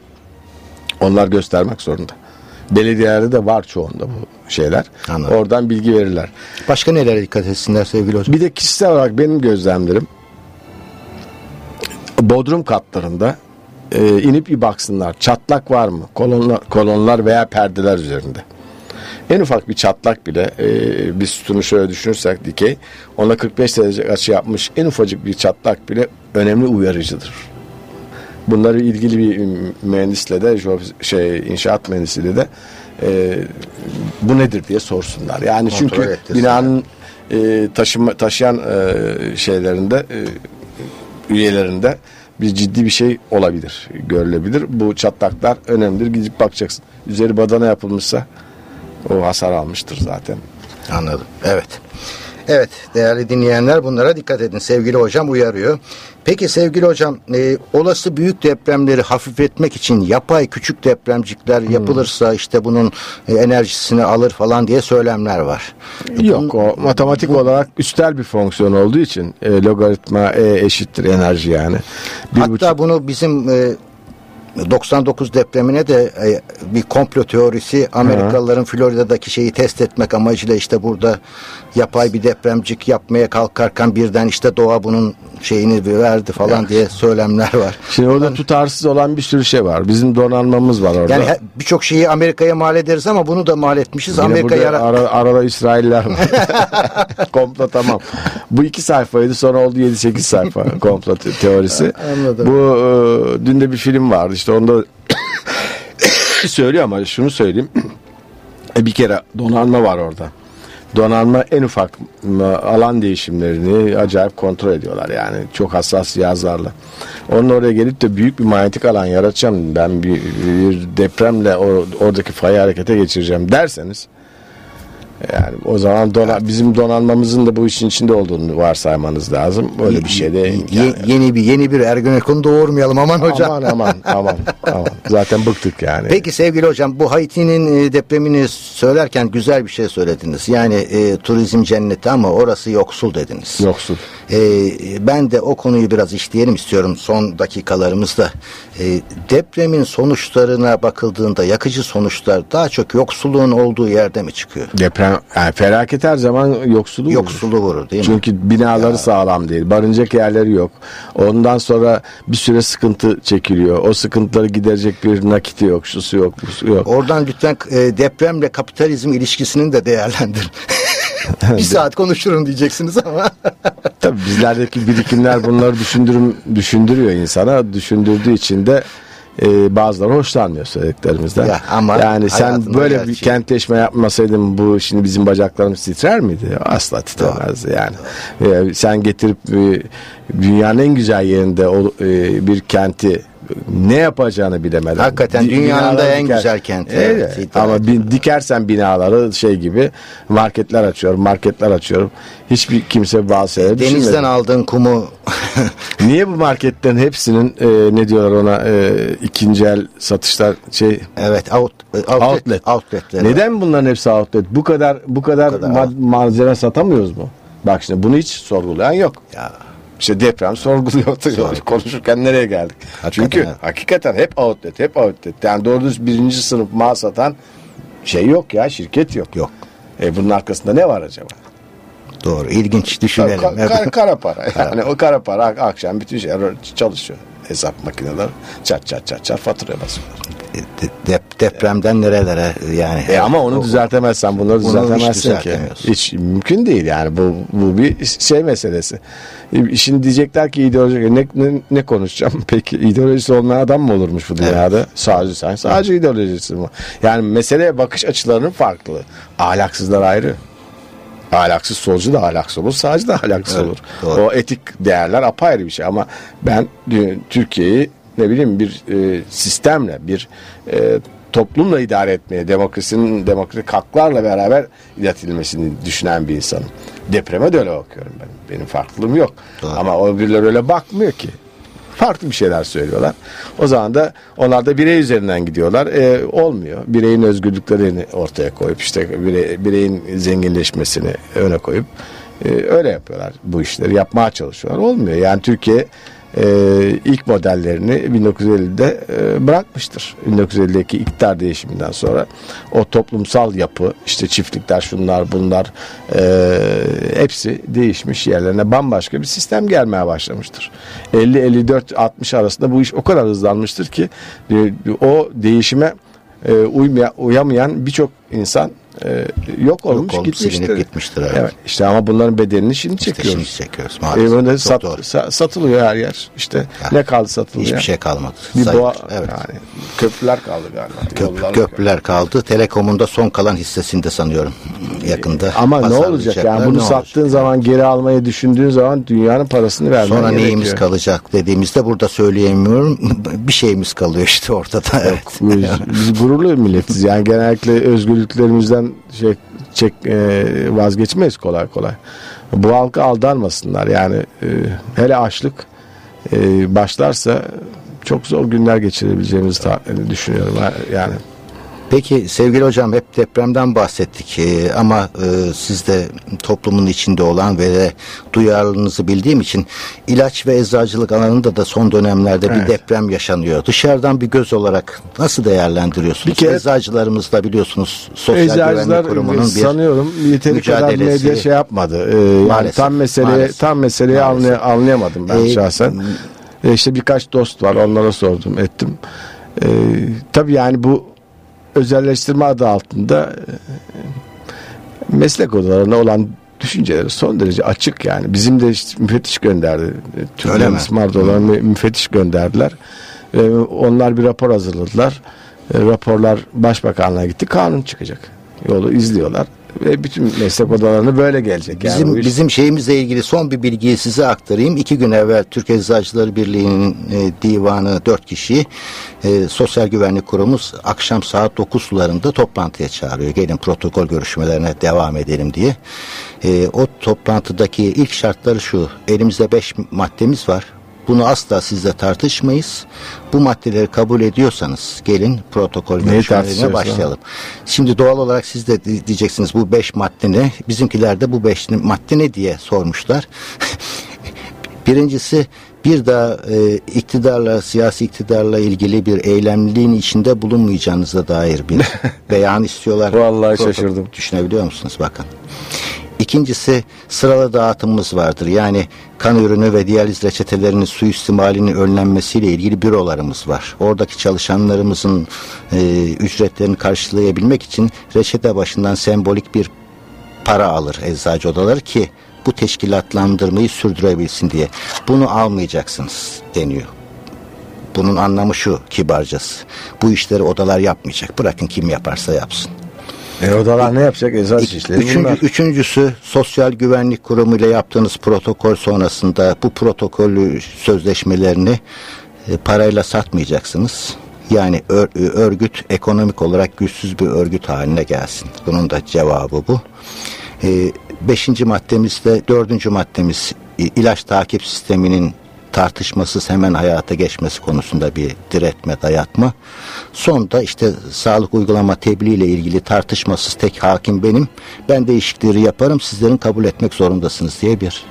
Onlar göstermek zorunda. Belediyelerde de var çoğunda bu şeyler. Anladım. Oradan bilgi verirler. Başka nelere dikkat etsinler sevgili hocam? Bir de kişisel olarak benim gözlemlerim bodrum katlarında e, inip bir baksınlar. Çatlak var mı? Kolonlar, kolonlar veya perdeler üzerinde. En ufak bir çatlak bile e, bir sütunu şöyle düşünürsek dikey ona 45 derece açı yapmış en ufacık bir çatlak bile önemli uyarıcıdır. Bunları ilgili bir mühendisle de şey inşaat mühendisiyle de e, bu nedir diye sorsunlar. Yani Kontrol çünkü ettirsinler. binanın e, taşıma taşıyan e, şeylerinde e, üyelerinde bir ciddi bir şey olabilir, görülebilir. Bu çatlaklar önemlidir. Gidip bakacaksın. Üzeri badana yapılmışsa o hasar almıştır zaten. Anladım. Evet. Evet değerli dinleyenler bunlara dikkat edin. Sevgili hocam uyarıyor. Peki sevgili hocam e, olası büyük depremleri hafifletmek için yapay küçük depremcikler Hmm. yapılırsa işte bunun e, enerjisini alır falan diye söylemler var. Yok o matematik olarak üstel bir fonksiyon olduğu için e, logaritma E eşittir enerji yani. Bir Hatta buçuk- bunu bizim e, 99 depremine de e, bir komplo teorisi Amerikalıların Florida'daki şeyi test etmek amacıyla işte burada yapay bir depremcik yapmaya kalkarken birden işte doğa bunun şeyini verdi falan diye söylemler var. Şimdi orada tutarsız olan bir sürü şey var. Bizim donanmamız var orada. Yani birçok şeyi Amerika'ya mal ederiz ama bunu da mal etmişiz. Yine Amerika yara- ara, arada İsrailler var. [laughs] komplo tamam. Bu iki sayfaydı sonra oldu 7-8 sayfa [laughs] komplo te- teorisi. Anladım. Bu e, dün de bir film vardı işte onda [coughs] söylüyor ama şunu söyleyeyim. [coughs] E, bir kere donanma var orada. Donanma en ufak alan değişimlerini acayip kontrol ediyorlar yani çok hassas cihazlarla. Onun oraya gelip de büyük bir manyetik alan yaratacağım ben bir, bir depremle o, oradaki fayı harekete geçireceğim derseniz yani o zaman dona, bizim donanmamızın da bu işin içinde olduğunu varsaymanız lazım. Böyle bir şey de Ye- yani- yeni bir yeni bir Ergenekon doğurmayalım aman hocam. aman aman aman aman zaten bıktık yani. Peki sevgili hocam bu Haiti'nin e, depremini söylerken güzel bir şey söylediniz. Yani e, turizm cenneti ama orası yoksul dediniz. Yoksul. E, ben de o konuyu biraz işleyelim istiyorum son dakikalarımızda. E, depremin sonuçlarına bakıldığında yakıcı sonuçlar daha çok yoksulluğun olduğu yerde mi çıkıyor? Deprem yani felaket her zaman yoksulu vurur. Yoksulu vurur değil mi? Çünkü binaları sağlam değil. Barınacak yerleri yok. Ondan sonra bir süre sıkıntı çekiliyor. O sıkıntıları giderecek bir nakiti yok. Şusu yok. Busu yok. Oradan lütfen e, depremle kapitalizm ilişkisini de değerlendirin. [laughs] bir saat konuşurum diyeceksiniz ama. [laughs] Tabii bizlerdeki birikimler bunları düşündürüm, düşündürüyor insana. Düşündürdüğü için de e, bazıları hoşlanmıyor söylediklerimizden. Ya ama yani sen böyle bir gerçek. kentleşme yapmasaydın bu şimdi bizim bacaklarımız titrer miydi? Asla titremezdi yani. E, sen getirip e, dünyanın en güzel yerinde o, e, bir kenti ne yapacağını bilemeden. Hakikaten dünyanın da en güzel kenti, evet, Evet, ama ediyorum. bi- dikersen binaları şey gibi marketler açıyorum, marketler açıyorum. Hiçbir kimse bazı şeyleri Denizden düşünmedi. aldığın kumu [laughs] Niye bu marketlerin hepsinin e, ne diyorlar ona e, ikinci el satışlar şey evet out, outlet, outlet. outletleri. Neden bunların hepsi outlet? Bu kadar bu kadar, kadar ma- malzeme satamıyoruz mu? Bak şimdi bunu hiç sorgulayan yok. Ya. İşte deprem sorguluyor. Konuşurken nereye geldik? Hakikaten Çünkü evet. hakikaten hep outlet, hep outlet. Yani doğru düz birinci sınıf mal satan şey yok ya, şirket yok. Yok. E bunun arkasında ne var acaba? Doğru. İlginç düşünelim. Ka- Evet. kara, kara para. Yani o kara para ak- akşam bütün şey çalışıyor. Hesap makineleri çat çat çat çat faturaya basıyorlar. De- dep- depremden nerelere yani. E ama onu düzeltemezsen bunları Bunu hiç düzeltemezsin ki. Hiç mümkün değil yani bu bu bir şey meselesi. E, Şimdi diyecekler ki ideoloji ne, ne, ne konuşacağım? [laughs] Peki ideolojisi olmayan adam mı olurmuş bu dünyada? Sadece sen sadece ideolojisi mi? Yani meseleye bakış açılarının farklı. Ahlaksızlar ayrı. Ahlaksız solcu da ahlaksız olur, sağcı da ahlaksız Evet, olur. doğru. O etik değerler apayrı bir şey ama ben Türkiye'yi ne bileyim bir e, sistemle, bir e, toplumla idare etmeye, demokrasinin demokratik haklarla beraber iletilmesini düşünen bir insanım. Depreme de öyle bakıyorum ben. Benim farklılığım yok. Doğru. Ama o birileri öyle bakmıyor ki. Farklı bir şeyler söylüyorlar. O zaman da onlar da birey üzerinden gidiyorlar. E, olmuyor. Bireyin özgürlüklerini ortaya koyup işte birey, bireyin zenginleşmesini öne koyup e, öyle yapıyorlar bu işleri. Yapmaya çalışıyorlar. Olmuyor. Yani Türkiye e, ilk modellerini 1950'de e, bırakmıştır. 1950'deki iktidar değişiminden sonra o toplumsal yapı işte çiftlikler şunlar bunlar e, hepsi değişmiş yerlerine bambaşka bir sistem gelmeye başlamıştır. 50 54 60 arasında bu iş o kadar hızlanmıştır ki e, o değişime e, uymaya, uyamayan birçok insan e, yok olmuş olup gitmiştir. silinip gitmiştir, evet. evet. işte ama bunların bedelini şimdi İşte çekiyoruz. şimdi çekiyoruz E, maalesef. bunu da Çok sat- doğru. sa- satılıyor her yer. İşte Ya, ne kaldı satılıyor? Hiçbir şey kalmadı. Bir boğa, evet. yani köprüler kaldı galiba. Köp- köprüler kaldı. Telekom'un da son kalan hissesinde sanıyorum yakında. Ama ne olacak yani bunu sattığın olacak? zaman geri almayı düşündüğün zaman dünyanın parasını vermen Sonra gerekiyor. neyimiz kalacak dediğimizde burada söyleyemiyorum. [laughs] Bir şeyimiz kalıyor işte ortada. Evet. Biz, biz gururlu milletiz yani genellikle özgürlüklerimizden şey çek e, vazgeçmeyiz kolay kolay. Bu halka aldanmasınlar yani e, hele açlık e, başlarsa çok zor günler geçirebileceğimizi düşünüyorum yani. Peki sevgili hocam hep depremden bahsettik Ee, ama e, siz de toplumun içinde olan ve de duyarlılığınızı bildiğim için ilaç ve eczacılık alanında da son dönemlerde bir Evet. deprem yaşanıyor. Dışarıdan bir göz olarak nasıl değerlendiriyorsunuz? Bir kere- Eczacılarımız da biliyorsunuz Sosyal Güvenlik Kurumu'nun bir sanıyorum yeteri kadar medya şey yapmadı. Ee, yani Maalesef, tam meseleyi maalesef. tam meseleyi Maalesef. anlay- anlayamadım ben Ee, şahsen. Ee, işte birkaç dost var onlara sordum ettim. Ee, tabii yani bu özelleştirme adı altında e, meslek odalarına olan düşünceleri son derece açık yani. Bizim de işte müfettiş gönderdi. Öyle Türkiye mi? İsmar'da olan mü- müfettiş gönderdiler. Ee, onlar bir rapor hazırladılar. Ee, raporlar başbakanlığa gitti. Kanun çıkacak. Yolu izliyorlar. Ve bütün meslek odalarına böyle gelecek. Yani Bizim bu iş- bizim şeyimizle ilgili son bir bilgiyi size aktarayım. İki gün evvel Türk Eczacıları Birliği'nin e, divanı dört kişi e, Sosyal Güvenlik Kurumumuz akşam saat 9 sularında toplantıya çağırıyor. Gelin protokol görüşmelerine devam edelim diye. E, o toplantıdaki ilk şartları şu. Elimizde beş maddemiz var. Bunu asla sizle tartışmayız. Bu maddeleri kabul ediyorsanız gelin protokol görüşmelerine başlayalım. Şimdi doğal olarak siz de di- diyeceksiniz bu beş madde ne? Bizimkiler de bu beş madde ne diye sormuşlar. [laughs] Birincisi bir daha e, iktidarla, siyasi iktidarla ilgili bir eylemliğin içinde bulunmayacağınıza dair bir [laughs] beyan istiyorlar. Vallahi Protokol- şaşırdım. Düşünebiliyor musunuz? Bakın. İkincisi sıralı dağıtımımız vardır. Yani kan ürünü ve diyaliz reçetelerinin suistimalinin önlenmesiyle ilgili bürolarımız var. Oradaki çalışanlarımızın e, ücretlerini karşılayabilmek için reçete başından sembolik bir para alır eczacı odaları ki bu teşkilatlandırmayı sürdürebilsin diye. Bunu almayacaksınız deniyor. Bunun anlamı şu kibarcası. Bu işleri odalar yapmayacak. Bırakın kim yaparsa yapsın. E, odalar ne yapacak? Esas işleri Üçüncü, bunlar. üçüncüsü Sosyal Güvenlik Kurumu ile yaptığınız protokol sonrasında bu protokollü sözleşmelerini e, parayla satmayacaksınız. Yani ör- örgüt ekonomik olarak güçsüz bir örgüt haline gelsin. Bunun da cevabı bu. E, beşinci maddemizde dördüncü maddemiz e, ilaç takip sisteminin tartışmasız hemen hayata geçmesi konusunda bir diretme, dayatma. Sonda işte sağlık uygulama tebliğ ile ilgili tartışmasız tek hakim benim. Ben değişiklikleri yaparım, sizlerin kabul etmek zorundasınız diye bir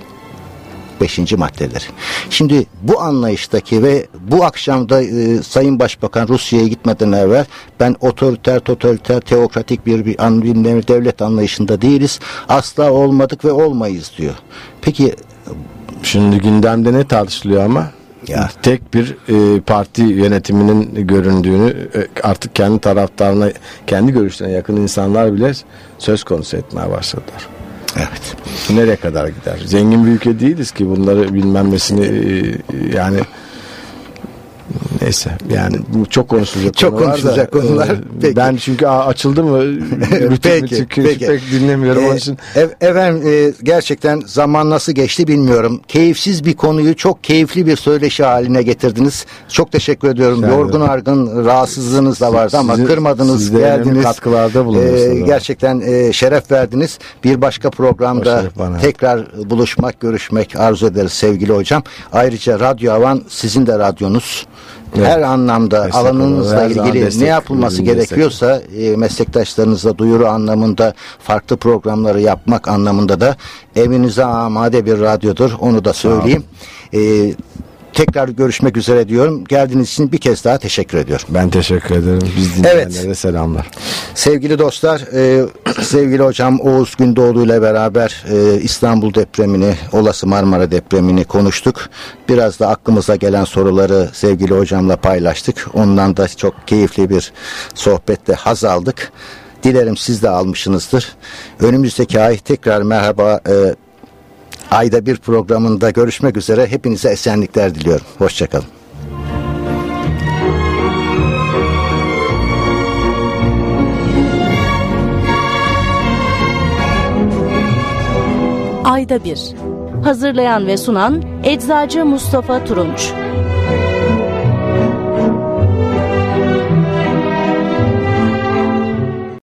beşinci maddeler. Şimdi bu anlayıştaki ve bu akşamda e, Sayın Başbakan Rusya'ya gitmeden evvel ben otoriter, totaliter, teokratik bir, bir, an, bir devlet anlayışında değiliz. Asla olmadık ve olmayız diyor. Peki Şimdi gündemde ne tartışılıyor ama? Ya. Tek bir e, parti yönetiminin göründüğünü e, artık kendi taraftarına, kendi görüşlerine yakın insanlar bile söz konusu etmeye başladılar. evet. Nereye kadar gider? Zengin bir ülke değiliz ki bunları bilmem nesini e, yani neyse yani bu çok konuşulacak Çok konular da, konuşulacak konular. e, Peki. Ben çünkü a- açıldı mı [laughs] bütün Peki, peki. pek dinlemiyorum onun Ee, için. ev- efendim e, gerçekten zaman nasıl geçti bilmiyorum. Keyifsiz bir konuyu çok keyifli bir söyleşi haline getirdiniz. Çok teşekkür ediyorum. Rica Yorgun argın rahatsızlığınız da vardı ama Sizi- kırmadınız, siz geldiniz. katkılarda bulunuyorsunuz. Ee, gerçekten e, şeref verdiniz. Bir başka programda tekrar buluşmak, görüşmek arzu ederiz sevgili hocam. Ayrıca Radyo Havan sizin de radyonuz. Evet. Her anlamda Destek alanınızla. Her ilgili ne yapılması destek. gerekiyorsa e, meslektaşlarınızla duyuru anlamında farklı programları yapmak anlamında da evinize amade bir radyodur. Onu da söyleyeyim. E, tekrar görüşmek üzere diyorum. Geldiğiniz için bir kez daha teşekkür ediyorum. Ben teşekkür ederim. Biz dinleyenlere selamlar. Sevgili dostlar, e, sevgili hocam Oğuz Gündoğdu ile beraber e, İstanbul depremini, olası Marmara depremini konuştuk. Biraz da aklımıza gelen soruları sevgili hocamla paylaştık. Ondan da çok keyifli bir sohbette haz aldık. Dilerim siz de almışsınızdır. Önümüzdeki ay tekrar merhaba e, ayda bir programında görüşmek üzere. Hepinize esenlikler diliyorum. Hoşçakalın. Ayda bir. Hazırlayan ve sunan Eczacı Mustafa Turunç.